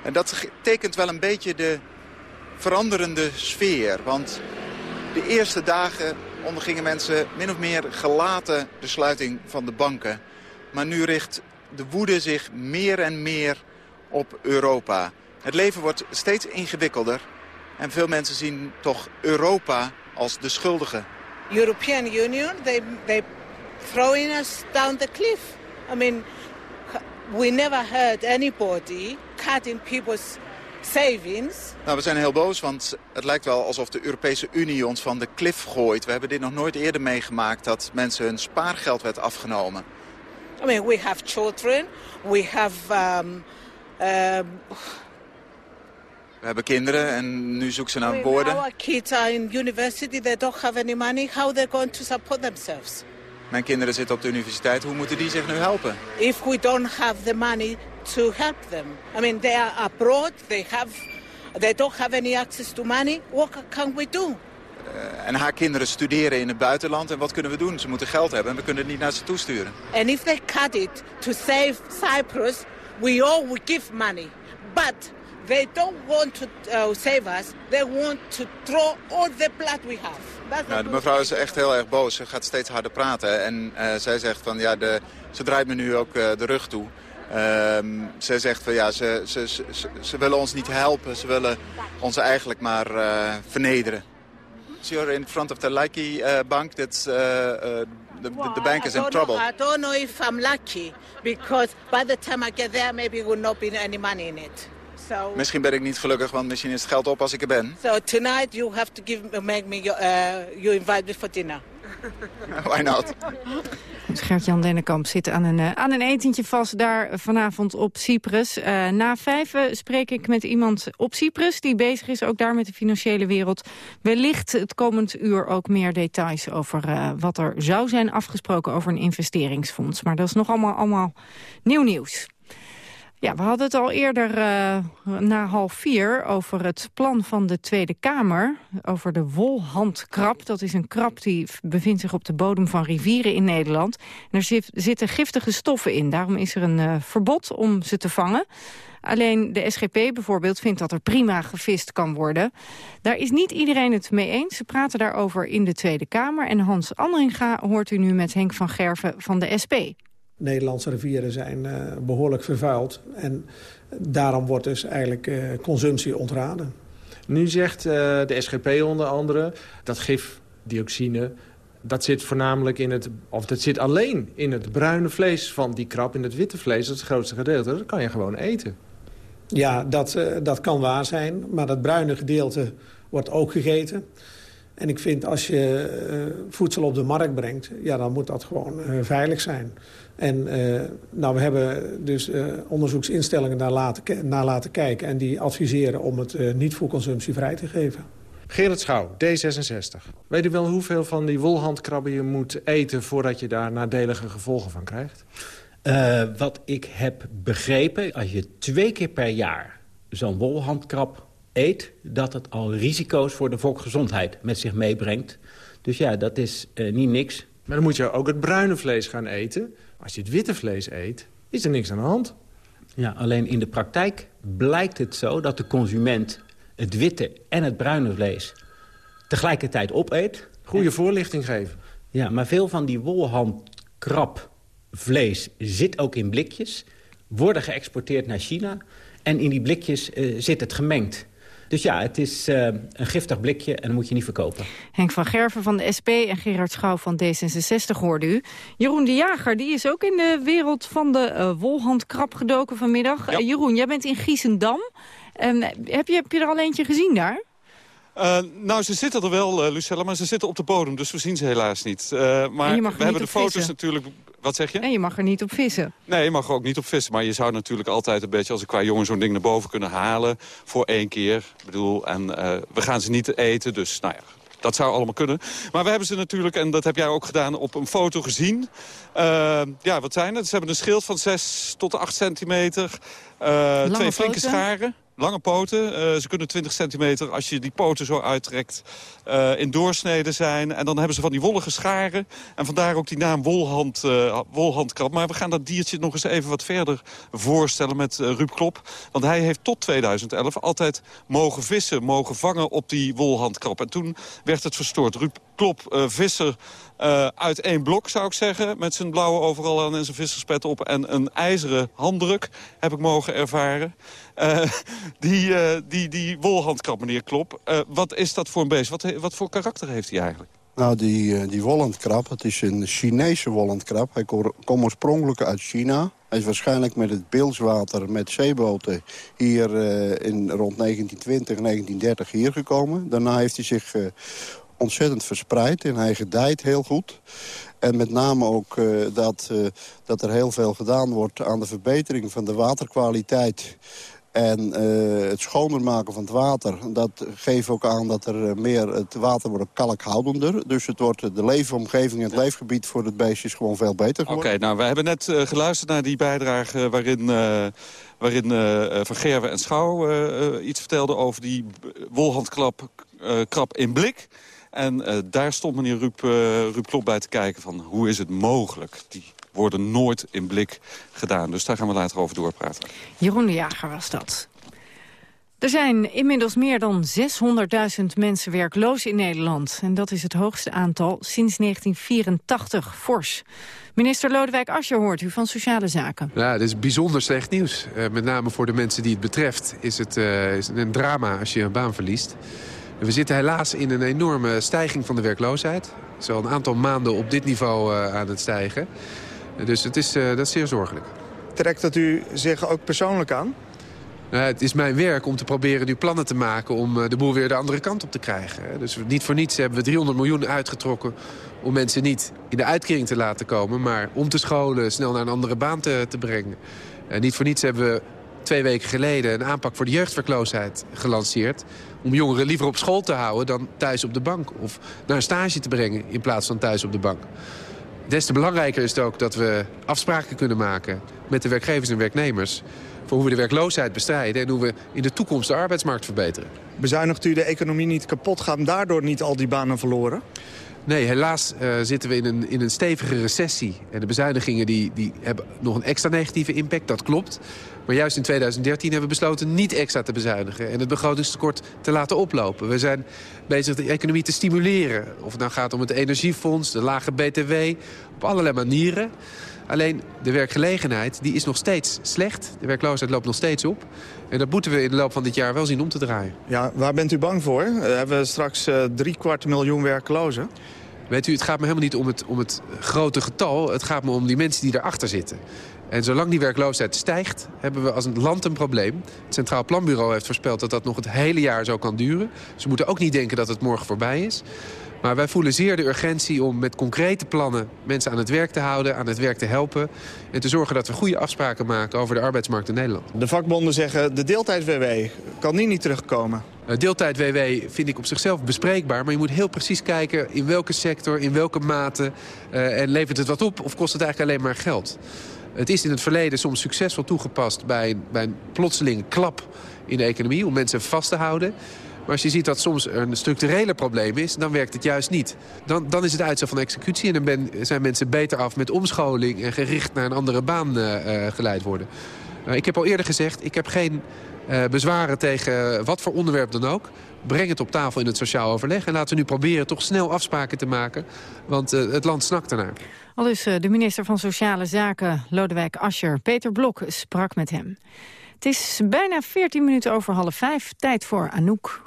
En dat tekent wel een beetje de veranderende sfeer. Want de eerste dagen ondergingen mensen min of meer gelaten de sluiting van de banken. Maar nu richt de woede zich meer en meer op Europa. Het leven wordt steeds ingewikkelder. En veel mensen zien toch Europa als de schuldige. European Union, they, they throwing us down the cliff. I mean, we never heard anybody cutting people's savings. Nou, we zijn heel boos, want het lijkt wel alsof de Europese Unie ons van de klif gooit. We hebben dit nog nooit eerder meegemaakt dat mensen hun spaargeld werd afgenomen. I mean, we have children, we have... Um, um, we hebben kinderen en nu zoeken ze naar woorden. Our kids are in university, they don't have any money. How they going to support themselves? Mijn kinderen zitten op de universiteit. Hoe moeten die zich nu helpen? If we don't have the money to help them. I mean, they are abroad, they have, they don't have any access to money. What can we do? Uh, en haar kinderen studeren in het buitenland. En wat kunnen we doen? Ze moeten geld hebben en we kunnen het niet naar ze toesturen. And if they cut it to save Cyprus, we all will give money. But They don't want to uh, save us. They want to throw all the blood we have. That's nou, de mevrouw is echt heel erg boos. Ze gaat steeds harder praten. En uh, zij zegt van, ja, de, ze draait me nu ook uh, de rug toe. Um, ze zegt van, ja, ze, ze, ze, ze, willen ons niet helpen. Ze willen ons eigenlijk maar uh, vernederen. So you're in front of the uh, bank. That's the, well, the bank is in trouble. Know, I don't know if I'm lucky because by the time I get there, maybe will not be any money in it. So, misschien ben ik niet gelukkig, want misschien is het geld op als ik er ben. So tonight you have to give, make me, uh, you invite me for dinner. *laughs* Why not? *laughs* Gert-Jan Dennekamp zit aan een, uh, aan een etentje vast daar vanavond op Cyprus. Uh, na vijf spreek ik met iemand op Cyprus die bezig is ook daar met de financiële wereld. Wellicht het komend uur ook meer details over uh, wat er zou zijn afgesproken over een investeringsfonds. Maar dat is nog allemaal, allemaal nieuw nieuws. Ja, we hadden het al eerder uh, na half vier over het plan van de Tweede Kamer. Over de wolhandkrab. Dat is een krab die bevindt zich op de bodem van rivieren in Nederland. En er zit, zitten giftige stoffen in. Daarom is er een uh, verbod om ze te vangen. Alleen de SGP bijvoorbeeld vindt dat er prima gevist kan worden. Daar is niet iedereen het mee eens. Ze praten daarover in de Tweede Kamer. En Hans Andringa hoort u nu met Henk van Gerven van de SP. Nederlandse rivieren zijn uh, behoorlijk vervuild. En daarom wordt dus eigenlijk uh, consumptie ontraden. Nu zegt uh, de SGP onder andere dat gif, dioxine... dat zit voornamelijk in het, of dat zit alleen in het bruine vlees van die krab. In het witte vlees, dat is het grootste gedeelte. Dat kan je gewoon eten. Ja, dat, dat kan waar zijn. Maar dat bruine gedeelte wordt ook gegeten. En ik vind als je voedsel op de markt brengt... ja, dan moet dat gewoon veilig zijn. En uh, nou, we hebben dus onderzoeksinstellingen naar laten, naar laten kijken... en die adviseren om het niet voor consumptie vrij te geven. Gerrit Schouw, D66. Weet u wel hoeveel van die wolhandkrabben je moet eten... voordat je daar nadelige gevolgen van krijgt? wat ik heb begrepen, als je twee keer per jaar zo'n wolhandkrab eet... dat het al risico's voor de volksgezondheid met zich meebrengt. Dus ja, dat is uh, niet niks. Maar dan moet je ook het bruine vlees gaan eten. Als je het witte vlees eet, is er niks aan de hand. Ja, alleen in de praktijk blijkt het zo dat de consument het witte en het bruine vlees tegelijkertijd opeet. Goede en... voorlichting geven. Ja, maar veel van die wolhandkrabvlees zit ook in blikjes. Worden geëxporteerd naar China. En in die blikjes uh, zit het gemengd. Dus ja, het is uh, een giftig blikje en dat moet je niet verkopen. Henk van Gerven van de SP en Gerard Schouw van D66 hoorde u. Jeroen de Jager die is ook in de wereld van de uh, wolhandkrab gedoken vanmiddag. Ja. Uh, Jeroen, jij bent in Giesendam. heb, je, heb je er al eentje gezien daar? Uh, nou, ze zitten er wel, uh, Lucella, maar ze zitten op de bodem, dus we zien ze helaas niet. Uh, maar we hebben de foto's vissen. natuurlijk... Wat zeg je? En je mag er niet op vissen. Nee, je mag er ook niet op vissen. Maar je zou natuurlijk altijd een beetje als een qua jongen zo'n ding naar boven kunnen halen. Voor één keer. Ik bedoel, en we gaan ze niet eten, dus nou ja, dat zou allemaal kunnen. Maar we hebben ze natuurlijk, en dat heb jij ook gedaan, op een foto gezien. Uh, ja, wat zijn het? Ze hebben een schild van 6 tot 8 centimeter. Uh, twee flinke scharen. Lange poten. Uh, ze kunnen 20 centimeter, als je die poten zo uittrekt, uh, in doorsnede zijn. En dan hebben ze van die wollige scharen. En vandaar ook die naam wolhand, uh, wolhandkrab. Maar we gaan dat diertje nog eens even wat verder voorstellen met Ruud Klop. Want hij heeft tot 2011 altijd mogen vissen, mogen vangen op die wolhandkrab. En toen werd het verstoord. Ruud Klop, visser uh, uit één blok, zou ik zeggen. Met zijn blauwe overal aan en zijn visserspet op. En een ijzeren handdruk heb ik mogen ervaren. Uh, *laughs* die, uh, die, die wolhandkrab, meneer Klop. wat is dat voor een beest? Wat, wat voor karakter heeft hij eigenlijk? Nou, die, die wollandkrab, het is een Chinese wollandkrab. Hij komt oorspronkelijk uit China. Hij is waarschijnlijk met het beelswater, met zeeboten... hier in rond 1920, 1930 hier gekomen. Daarna heeft hij zich ontzettend verspreid en hij gedijt heel goed. En met name ook uh, dat, uh, dat er heel veel gedaan wordt aan de verbetering van de waterkwaliteit en uh, het schoner maken van het water, dat geeft ook aan dat er meer het water wordt kalkhoudender. Dus het wordt de leefomgeving en het leefgebied voor het beestje is gewoon veel beter geworden. Oké, nou, we hebben net geluisterd naar die bijdrage waarin, waarin Van Gerwen en Schouw iets vertelden over die wolhandklap krap in blik. En uh, daar stond meneer Ruud, uh, Ruud Klop bij te kijken van hoe is het mogelijk. Die worden nooit in blik gedaan. Dus daar gaan we later over doorpraten. Jeroen de Jager was dat. Er zijn inmiddels meer dan 600.000 mensen werkloos in Nederland. En dat is het hoogste aantal sinds 1984. Fors. Minister Lodewijk Asscher hoort u van Sociale Zaken. Ja, dat is bijzonder slecht nieuws. Uh, met name voor de mensen die het betreft is het uh, is een drama als je een baan verliest. We zitten helaas in een enorme stijging van de werkloosheid. Het is al een aantal maanden op dit niveau uh, aan het stijgen. Dus het is, uh, dat is zeer zorgelijk. Trekt dat u zich ook persoonlijk aan? Nou, het is mijn werk om te proberen nu plannen te maken... om eh, de boel weer de andere kant op te krijgen. Dus niet voor niets hebben we 300 miljoen uitgetrokken... om mensen niet in de uitkering te laten komen... maar om te scholen, snel naar een andere baan te, te brengen. En niet voor niets hebben we twee weken geleden... een aanpak voor de jeugdwerkloosheid gelanceerd... om jongeren liever op school te houden dan thuis op de bank... of naar een stage te brengen in plaats van thuis op de bank. Des te belangrijker is het ook dat we afspraken kunnen maken... met de werkgevers en werknemers voor hoe we de werkloosheid bestrijden... en hoe we in de toekomst de arbeidsmarkt verbeteren. Bezuinigt u de economie niet kapot? Gaan daardoor niet al die banen verloren? Nee, helaas uh, zitten we in een, in een stevige recessie. En de bezuinigingen die, die hebben nog een extra negatieve impact, dat klopt. Maar juist in 2013 hebben we besloten niet extra te bezuinigen... en het begrotingstekort te laten oplopen. We zijn bezig de economie te stimuleren. Of het nou gaat om het energiefonds, de lage btw, op allerlei manieren. Alleen de werkgelegenheid die is nog steeds slecht. De werkloosheid loopt nog steeds op. En dat moeten we in de loop van dit jaar wel zien om te draaien. Ja, waar bent u bang voor? Uh, hebben we straks uh, drie kwart miljoen werklozen? Weet u, het gaat me helemaal niet om het, om het grote getal. Het gaat me om die mensen die erachter zitten. En zolang die werkloosheid stijgt, hebben we als een land een probleem. Het Centraal Planbureau heeft voorspeld dat dat nog het hele jaar zo kan duren. Ze moeten ook niet denken dat het morgen voorbij is. Maar wij voelen zeer de urgentie om met concrete plannen mensen aan het werk te houden, aan het werk te helpen. En te zorgen dat we goede afspraken maken over de arbeidsmarkt in Nederland. De vakbonden zeggen de deeltijd-WW kan niet niet terugkomen. Uh, Deeltijd-WW vind ik op zichzelf bespreekbaar. Maar je moet heel precies kijken in welke sector, in welke mate. Uh, en levert het wat op of kost het eigenlijk alleen maar geld? Het is in het verleden soms succesvol toegepast bij, bij een plotseling klap in de economie... om mensen vast te houden. Maar als je ziet dat soms een structurele probleem is, dan werkt het juist niet. Dan, dan is het uitstel van executie en dan zijn mensen beter af met omscholing... en gericht naar een andere baan uh, geleid worden. Uh, ik heb al eerder gezegd, ik heb geen bezwaren tegen wat voor onderwerp dan ook. Breng het op tafel in het sociaal overleg. En laten we nu proberen toch snel afspraken te maken. Want uh, het land snakt ernaar. Al dus de minister van Sociale Zaken, Lodewijk Asscher. Peter Blok sprak met hem. Het is bijna 14 minuten over half vijf. Tijd voor Anouk.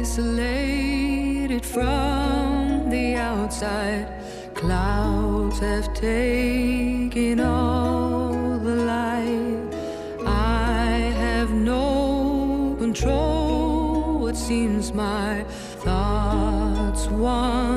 Isolated from the outside Clouds have taken all the light I have no control seems my thoughts wander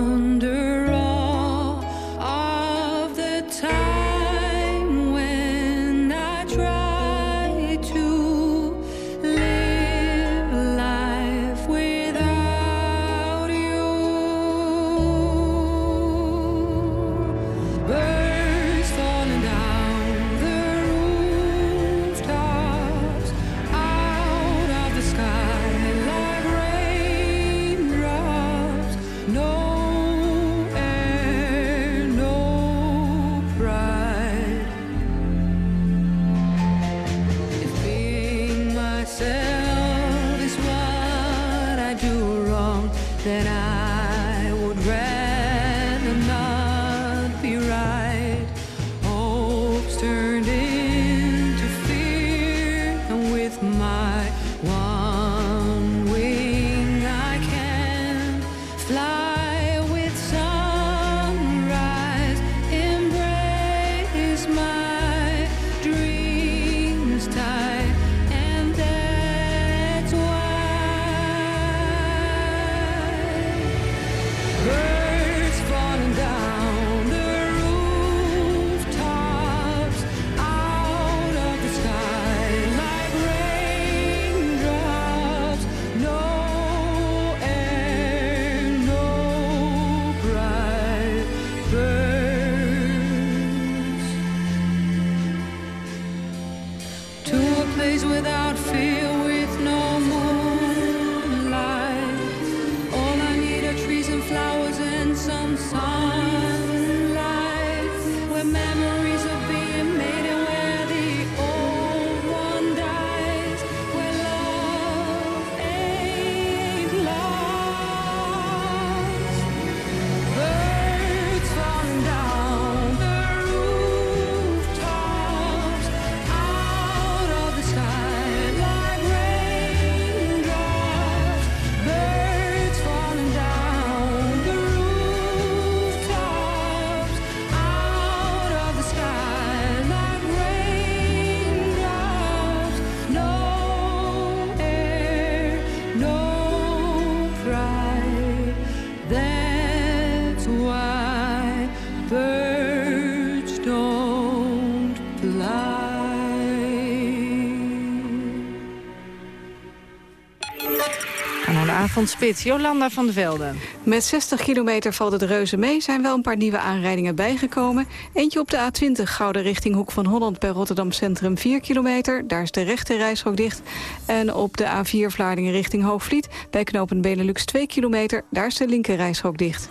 avondspits. Jolanda van der Velde. Met 60 kilometer valt het reuze mee. zijn wel een paar nieuwe aanrijdingen bijgekomen. Eentje op de A20 Gouden richting Hoek van Holland... bij Rotterdam Centrum 4 kilometer. Daar is de rechte reishok dicht. En op de A4 Vlaardingen richting Hoogvliet... bij knopen Benelux 2 kilometer. Daar is de linker reishok dicht.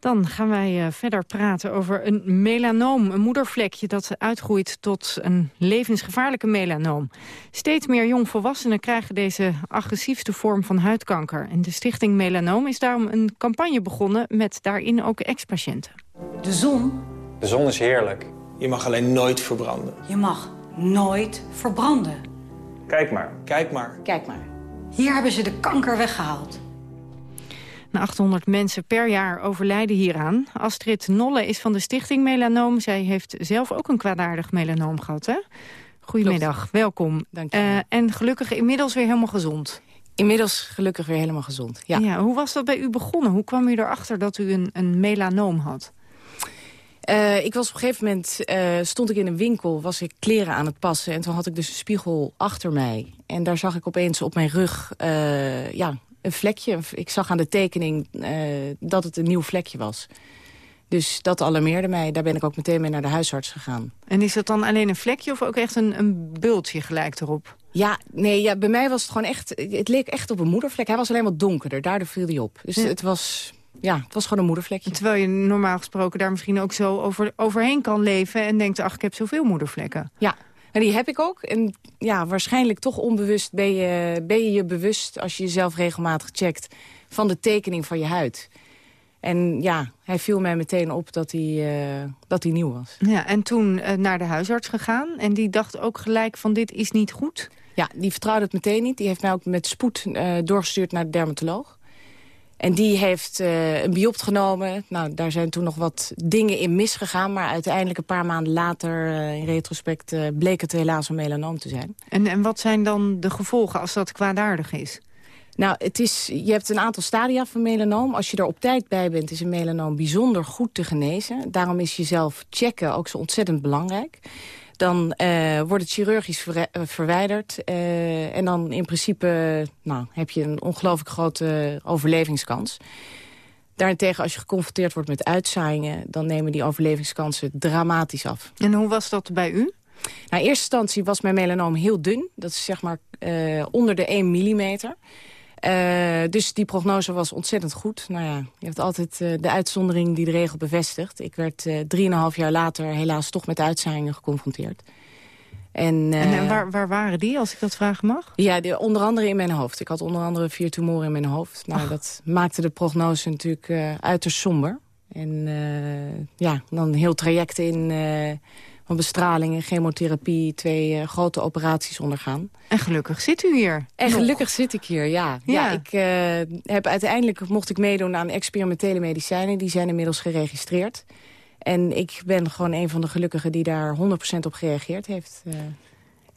Dan gaan wij eh, verder praten over een melanoom, een moedervlekje dat uitgroeit tot een levensgevaarlijke melanoom. Steeds meer jongvolwassenen krijgen deze agressiefste vorm van huidkanker. En de stichting Melanoom is daarom een campagne begonnen met daarin ook ex-patiënten. De zon, De zon is heerlijk. Je mag alleen nooit verbranden. je mag nooit verbranden. Kijk maar. Kijk maar. Kijk maar. Hier hebben ze de kanker weggehaald. Na 800 mensen per jaar overlijden hieraan. Astrid Nolle is van de stichting Melanoom. Zij heeft zelf ook een kwaadaardig melanoom gehad, hè? Goedemiddag, welkom. Dank je. Eh, en gelukkig inmiddels weer helemaal gezond. Inmiddels gelukkig weer helemaal gezond, ja. hoe was dat bij u begonnen? Hoe kwam u erachter dat u een, een melanoom had? Eh, ik was op een gegeven moment, eh, stond ik in een winkel, was ik kleren aan het passen. En toen had ik dus een spiegel achter mij. En daar zag ik opeens op mijn rug ja, een vlekje. Ik zag aan de tekening eh, dat het een nieuw vlekje was. Dus dat alarmeerde mij. Daar ben ik ook meteen mee naar de huisarts gegaan. En is dat dan alleen een vlekje of ook echt een, een bultje gelijk erop? Ja, nee, ja, bij mij was het gewoon echt... Het leek echt op een moedervlek. Hij was alleen wat donkerder, daardoor viel hij op. Dus Ja. het was... Ja, het was gewoon een moedervlekje. Terwijl je normaal gesproken daar misschien ook zo over, overheen kan leven... en denkt, ach, ik heb zoveel moedervlekken. Ja, en die heb ik ook. En ja, waarschijnlijk toch onbewust ben je, ben je je bewust... als je jezelf regelmatig checkt van de tekening van je huid. En ja, hij viel mij meteen op dat hij, eh, dat hij nieuw was. Ja, en toen eh, naar de huisarts gegaan. En die dacht ook gelijk van dit is niet goed. Ja, die vertrouwde het meteen niet. Die heeft mij ook met spoed eh, doorgestuurd naar de dermatoloog. En die heeft eh, een biopt genomen. Nou, daar zijn toen nog wat dingen in misgegaan. Maar uiteindelijk een paar maanden later, eh, in retrospect, eh, bleek het helaas een melanoom te zijn. En, en wat zijn dan de gevolgen als dat kwaadaardig is? Nou, het is, je hebt een aantal stadia van melanoom. Als je er op tijd bij bent, is een melanoom bijzonder goed te genezen. Daarom is jezelf checken ook zo ontzettend belangrijk. Dan eh, wordt het chirurgisch eh, verwijderd. eh, en dan in principe nou, heb je een ongelooflijk grote overlevingskans. Daarentegen, als je geconfronteerd wordt met uitzaaiingen... dan nemen die overlevingskansen dramatisch af. En hoe was dat bij u? Nou, in eerste instantie was mijn melanoom heel dun. Dat is zeg maar onder de 1 millimeter. Eh, dus die prognose was ontzettend goed. Nou ja, je hebt altijd eh, de uitzondering die de regel bevestigt. Ik werd eh, drieënhalf jaar later helaas toch met uitzaaiingen geconfronteerd. En, En, en waar, waar waren die, als ik dat vragen mag? ja, de, onder andere in mijn hoofd. Ik had onder andere vier tumoren in mijn hoofd. Nou, dat maakte de prognose natuurlijk uiterst somber. En ja, dan een heel traject in van bestraling en chemotherapie. Twee eh, grote operaties ondergaan. En gelukkig zit u hier. En Nog. gelukkig zit ik hier, ja. ja. Ja. ik eh, heb uiteindelijk mocht ik meedoen aan experimentele medicijnen. Die zijn inmiddels geregistreerd. En ik ben gewoon een van de gelukkigen die daar 100% op gereageerd heeft.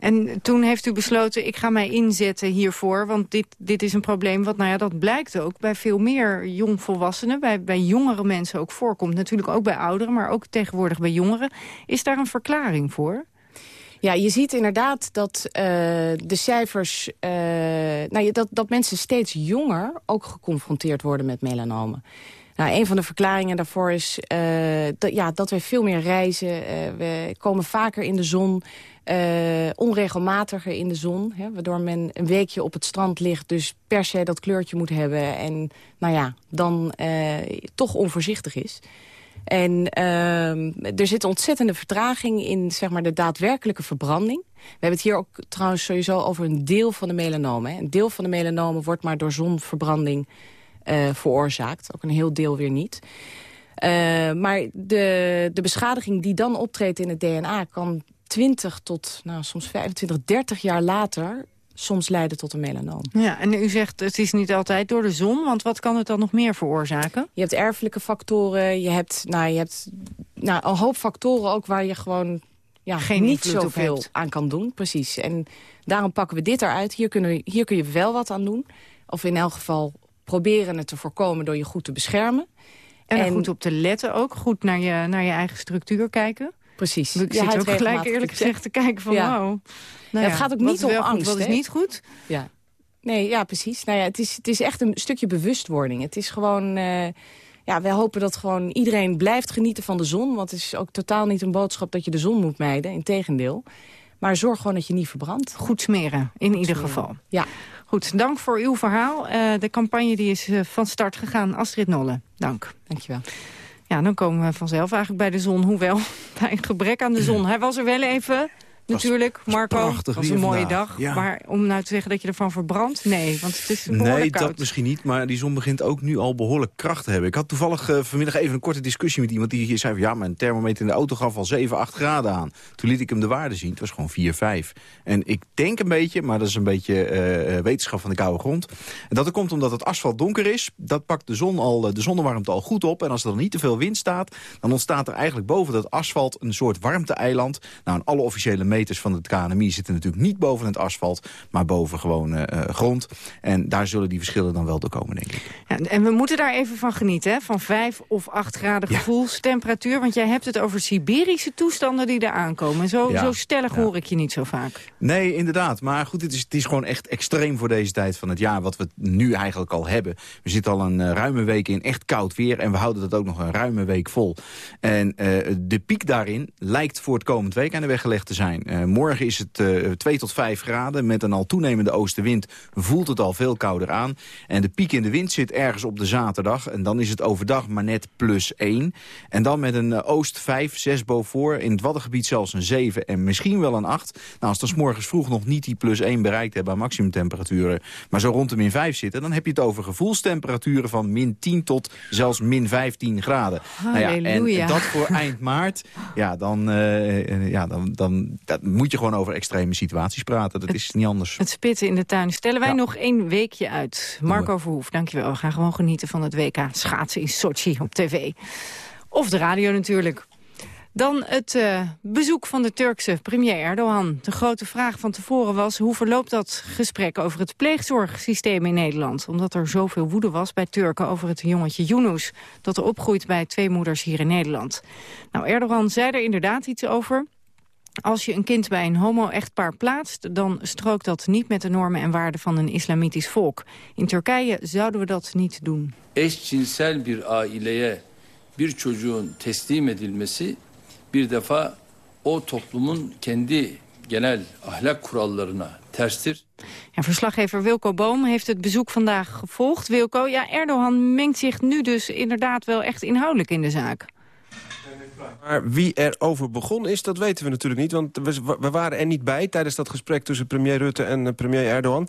En toen heeft u besloten, ik ga mij inzetten hiervoor. Want dit, dit is een probleem wat, nou ja, dat blijkt ook bij veel meer jongvolwassenen. Bij, bij jongere mensen ook voorkomt. Natuurlijk ook bij ouderen, maar ook tegenwoordig bij jongeren. Is daar een verklaring voor? Ja, je ziet inderdaad dat eh, de cijfers... eh, nou, dat, dat mensen steeds jonger ook geconfronteerd worden met melanomen. Nou, een van de verklaringen daarvoor is eh, dat, ja, dat wij veel meer reizen. we komen vaker in de zon, eh, onregelmatiger in de zon. Hè, waardoor men een weekje op het strand ligt, dus per se dat kleurtje moet hebben. En nou ja, dan eh, toch onvoorzichtig is. En ehm, er zit ontzettende vertraging in zeg maar, de daadwerkelijke verbranding. We hebben het hier ook trouwens sowieso over een deel van de melanomen. Een deel van de melanomen wordt maar door zonverbranding eh, veroorzaakt. Ook een heel deel weer niet. Maar de, de beschadiging die dan optreedt in het DNA... kan 20 tot nou, soms 25, 30 jaar later soms leiden tot een melanoom. Ja, en u zegt het is niet altijd door de zon. Want wat kan het dan nog meer veroorzaken? Je hebt erfelijke factoren, je hebt, nou, je hebt nou, een hoop factoren ook waar je gewoon ja, Geen niet zoveel aan kan doen. Precies. En daarom pakken we dit eruit. Hier, kunnen hier kun je wel wat aan doen. Of in elk geval proberen het te voorkomen door je goed te beschermen. En En- goed op te letten ook. Goed naar je, naar je eigen structuur kijken. Precies. Ik zit ook gelijk eerlijk gezegd te kijken van Ja. wow. Ja, het gaat ook niet om wel goed, angst, Wat is niet goed? Ja. Nee, ja, precies. Nou ja, het, is, het is echt een stukje bewustwording. Het is gewoon... eh, ja, wij hopen dat gewoon iedereen blijft genieten van de zon. Want het is ook totaal niet een boodschap dat je de zon moet mijden. Integendeel. Maar zorg gewoon dat je niet verbrandt. Goed smeren, in ieder geval. Ja. Goed, dank voor uw verhaal. Eh, de campagne die is eh, van start gegaan. Astrid Nolle, dank. Dankjewel. Ja, dan komen we vanzelf eigenlijk bij de zon. Hoewel, *laughs* bij een gebrek aan de zon. Hij was er wel even, natuurlijk, Marco. Het was een mooie vandaag, dag. ja. Maar om nou te zeggen dat je ervan verbrandt? Nee, want het is behoorlijk Nee, koud. dat misschien niet, maar die zon begint ook nu al behoorlijk kracht te hebben. Ik had toevallig eh, vanmiddag even een korte discussie met iemand die zei... van, ja, mijn thermometer in de auto gaf al 7, 8 graden aan. Toen liet ik hem de waarde zien, het was gewoon 4, 5. En ik denk een beetje, maar dat is een beetje eh, eh, wetenschap van de koude grond... En dat komt omdat het asfalt donker is. Dat pakt de, zon al, de zonnewarmte al goed op. En als er dan niet te veel wind staat, dan ontstaat er eigenlijk boven dat asfalt... een soort warmte-eiland. Nou, en alle officiële meters van het KNMI zitten natuurlijk niet boven het asfalt... maar boven gewoon eh, eh, grond. En daar zullen die verschillen dan wel door komen, denk ik. Ja, en we moeten daar even van genieten, hè? van 5 of 8 graden gevoelstemperatuur. Want jij hebt het over Siberische toestanden die er aankomen. Zo, Ja, zo stellig hoor ik je niet zo vaak. Nee, inderdaad. Maar goed, het is, het is gewoon echt extreem voor deze tijd van het jaar... wat we nu eigenlijk al hebben. We zitten al een eh, ruime week in echt koud weer... en we houden dat ook nog een ruime week vol. En de piek daarin lijkt voor het komend week aan de weg gelegd te zijn. Eh, morgen is het eh 2 tot 5 graden. Met een al toenemende oostenwind voelt het al veel kouder aan. En de piek in de wind zit ergens op de zaterdag. En dan is het overdag maar net plus 1. En dan met een eh, oost 5, 6 Beaufort. In het Waddengebied zelfs een 7 en misschien wel een 8. Nou, als dan 's morgens vroeg nog niet die plus 1 bereikt hebben aan maximumtemperaturen... maar zo rond de min 5 zitten... dan heb je het over gevoelstemperaturen van min 10 tot zelfs min 15 graden. Nou ja, Halleluja. en dat voor eind maart, ja, dan, eh, ja, dan, dan dat moet je gewoon over extreme situaties praten. Dat is niet anders. Het spitten in de tuin stellen wij nog één weekje uit. Marco Verhoef, dankjewel. We gaan gewoon genieten van het WK schaatsen in Sochi op tv. Of de radio natuurlijk. Dan het eh, bezoek van de Turkse premier Erdogan. De grote vraag van tevoren was... hoe verloopt dat gesprek over het pleegzorgsysteem in Nederland? Omdat er zoveel woede was bij Turken over het jongetje Yunus... dat er opgroeit bij twee moeders hier in Nederland. Nou, Erdogan zei er inderdaad iets over... Als je een kind bij een homo-echtpaar plaatst... dan strookt dat niet met de normen en waarden van een islamitisch volk. In Turkije zouden we dat niet doen. eşcinsel bir aileye bir çocuğun teslim edilmesi bir defa o toplumun kendi genel ahlak kurallarına terstir. Ja, verslaggever Wilco Boom heeft het bezoek vandaag gevolgd. Wilco, ja, Erdogan mengt zich nu dus inderdaad wel echt inhoudelijk in de zaak. Maar wie er over begon is, dat weten we natuurlijk niet. Want we, waren er niet bij tijdens dat gesprek tussen premier Rutte en eh, premier Erdogan.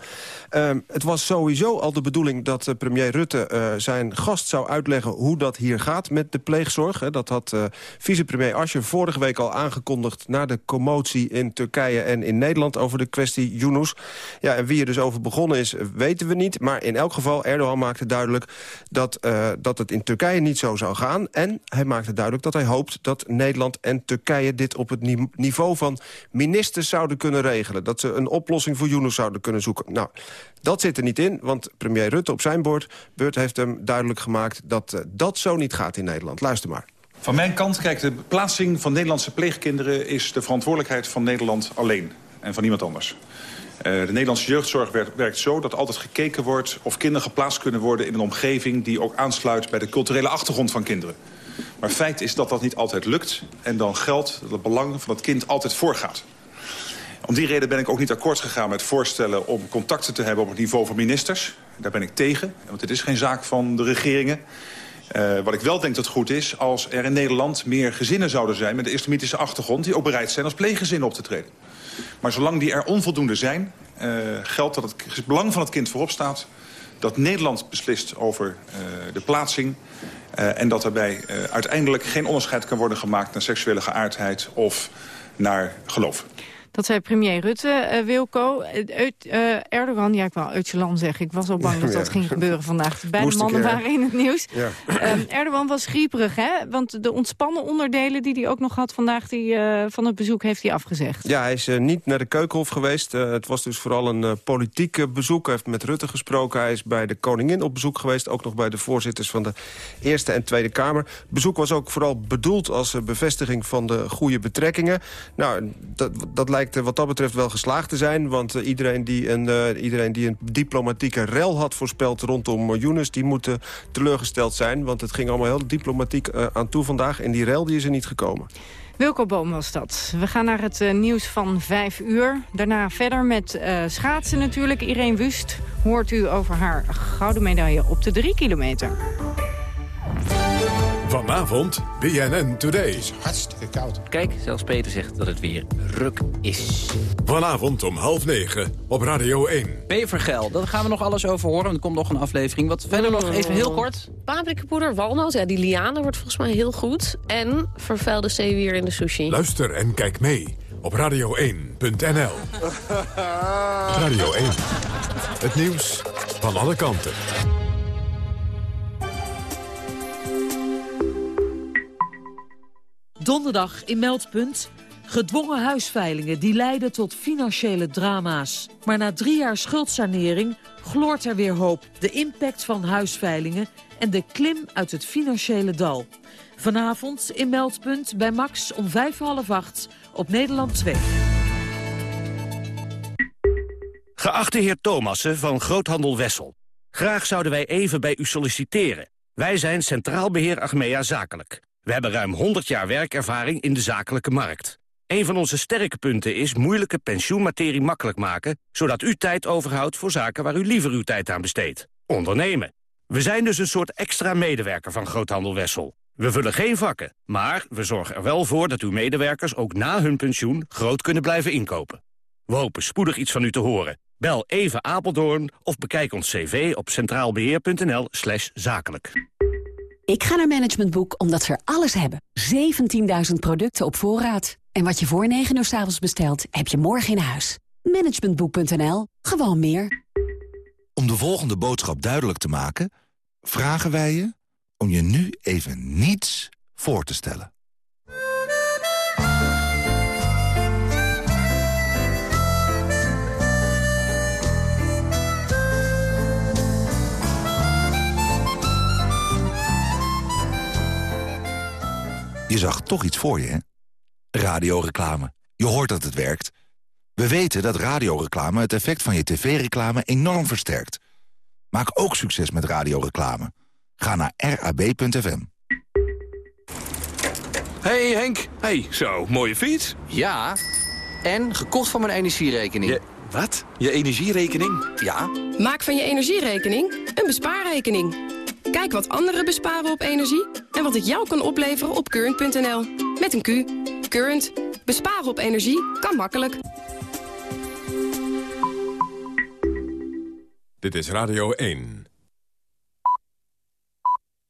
Ehm, het was sowieso al de bedoeling dat eh, premier Rutte eh, zijn gast zou uitleggen... hoe dat hier gaat met de pleegzorg. Dat had vicepremier Ascher vorige week al aangekondigd... na de commotie in Turkije en in Nederland over de kwestie Yunus. Ja, en wie er dus over begonnen is, weten we niet. Maar in elk geval, Erdogan maakte duidelijk dat, dat het in Turkije niet zo zou gaan. En hij maakte duidelijk dat hij hoopt dat Nederland en Turkije dit op het ni- niveau van ministers zouden kunnen regelen. Dat ze een oplossing voor Yunus zouden kunnen zoeken. Nou, dat zit er niet in, want premier Rutte op zijn beurt, beurt heeft hem duidelijk gemaakt dat eh, dat zo niet gaat in Nederland. Luister maar. Van mijn kant, kijk, de plaatsing van Nederlandse pleegkinderen... is de verantwoordelijkheid van Nederland alleen en van niemand anders. Eh, de Nederlandse jeugdzorg werkt zo dat altijd gekeken wordt... of kinderen geplaatst kunnen worden in een omgeving... die ook aansluit bij de culturele achtergrond van kinderen. Maar feit is dat dat niet altijd lukt. En dan geldt dat het belang van het kind altijd voorgaat. Om die reden ben ik ook niet akkoord gegaan met voorstellen... om contacten te hebben op het niveau van ministers. Daar ben ik tegen, want het is geen zaak van de regeringen... Uh, wat ik wel denk dat goed is, als er in Nederland meer gezinnen zouden zijn... met een islamitische achtergrond, die ook bereid zijn als pleeggezinnen op te treden. Maar zolang die er onvoldoende zijn, uh, geldt dat het belang van het kind voorop staat... dat Nederland beslist over uh, de plaatsing... en dat daarbij uiteindelijk geen onderscheid kan worden gemaakt... naar seksuele geaardheid of naar geloof. Dat zei premier Rutte, uh, Wilco. Uh, uh, Erdogan, ja, ik wou Öcalan zeggen. Ik was al bang *laughs* dat dat ja. ging gebeuren vandaag. Beide Moest mannen waren in het nieuws. Ja. Erdogan was grieperig, hè? Want de ontspannen onderdelen die hij ook nog had vandaag... Die, van het bezoek heeft hij afgezegd. Ja, hij is niet naar de Keukenhof geweest. het was dus vooral een politiek bezoek. Hij heeft met Rutte gesproken. Hij is bij de koningin op bezoek geweest. Ook nog bij de voorzitters van de Eerste en Tweede Kamer. Bezoek was ook vooral bedoeld als bevestiging van de goede betrekkingen. Nou, dat, dat lijkt eh, wat dat betreft wel geslaagd te zijn. Want eh, iedereen, die een, eh, iedereen die een diplomatieke rel had voorspeld rondom Younes... die moet teleurgesteld zijn. Want het ging allemaal heel diplomatiek aan toe vandaag. En die rel die is er niet gekomen. Wilco Boom was dat. We gaan naar het nieuws van vijf uur. Daarna verder met schaatsen natuurlijk. Irene Wust hoort u over haar gouden medaille op de drie kilometer. Vanavond BNN Today. Hartstikke koud. Kijk, zelfs Peter zegt dat het weer ruk is. Vanavond om half negen op Radio 1. Bevergel, daar gaan we nog alles over horen. Er komt nog een aflevering. Wat verder nog even heel kort. Paprikapoeder, walnoot, ja, die liane wordt volgens mij heel goed. En vervuilde zeewier in de sushi. Luister en kijk mee op radio1.nl. Radio 1. *laughs* Het nieuws van alle kanten. Donderdag in Meldpunt. Gedwongen huisveilingen die leiden tot financiële drama's. Maar na drie jaar schuldsanering gloort er weer hoop. De impact van huisveilingen en de klim uit het financiële dal. Vanavond in Meldpunt bij Max om vijf half acht op Nederland 2. Geachte heer Thomassen van Groothandel Wessel. Graag zouden wij even bij u solliciteren. Wij zijn Centraal Beheer Achmea Zakelijk. We hebben ruim 100 jaar werkervaring in de zakelijke markt. Een van onze sterke punten is moeilijke pensioenmaterie makkelijk maken... zodat u tijd overhoudt voor zaken waar u liever uw tijd aan besteedt. Ondernemen. We zijn dus een soort extra medewerker van Groothandel Wessel. We vullen geen vakken, maar we zorgen er wel voor dat uw medewerkers... ook na hun pensioen groot kunnen blijven inkopen. We hopen spoedig iets van u te horen. Bel even Apeldoorn of bekijk ons cv op centraalbeheer.nl zakelijk. Ik ga naar Management Boek omdat ze er alles hebben. 17.000 producten op voorraad. En wat je voor 9 uur s avonds bestelt, heb je morgen in huis. Managementboek.nl. Gewoon meer. Om de volgende boodschap duidelijk te maken... vragen wij je om je nu even niets voor te stellen. Je zag toch iets voor je, hè? Radioreclame. Je hoort dat het werkt. We weten dat radioreclame het effect van je tv-reclame enorm versterkt. Maak ook succes met radioreclame. Ga naar rab.fm. Hey Henk. Hey, zo, mooie fiets. Ja, en gekocht van mijn energierekening. wat? Je energierekening? Ja. Maak van je energierekening een bespaarrekening. Kijk wat anderen besparen op energie en wat het jou kan opleveren op current.nl. Met een Q. Current. Besparen op energie kan makkelijk. Dit is Radio 1.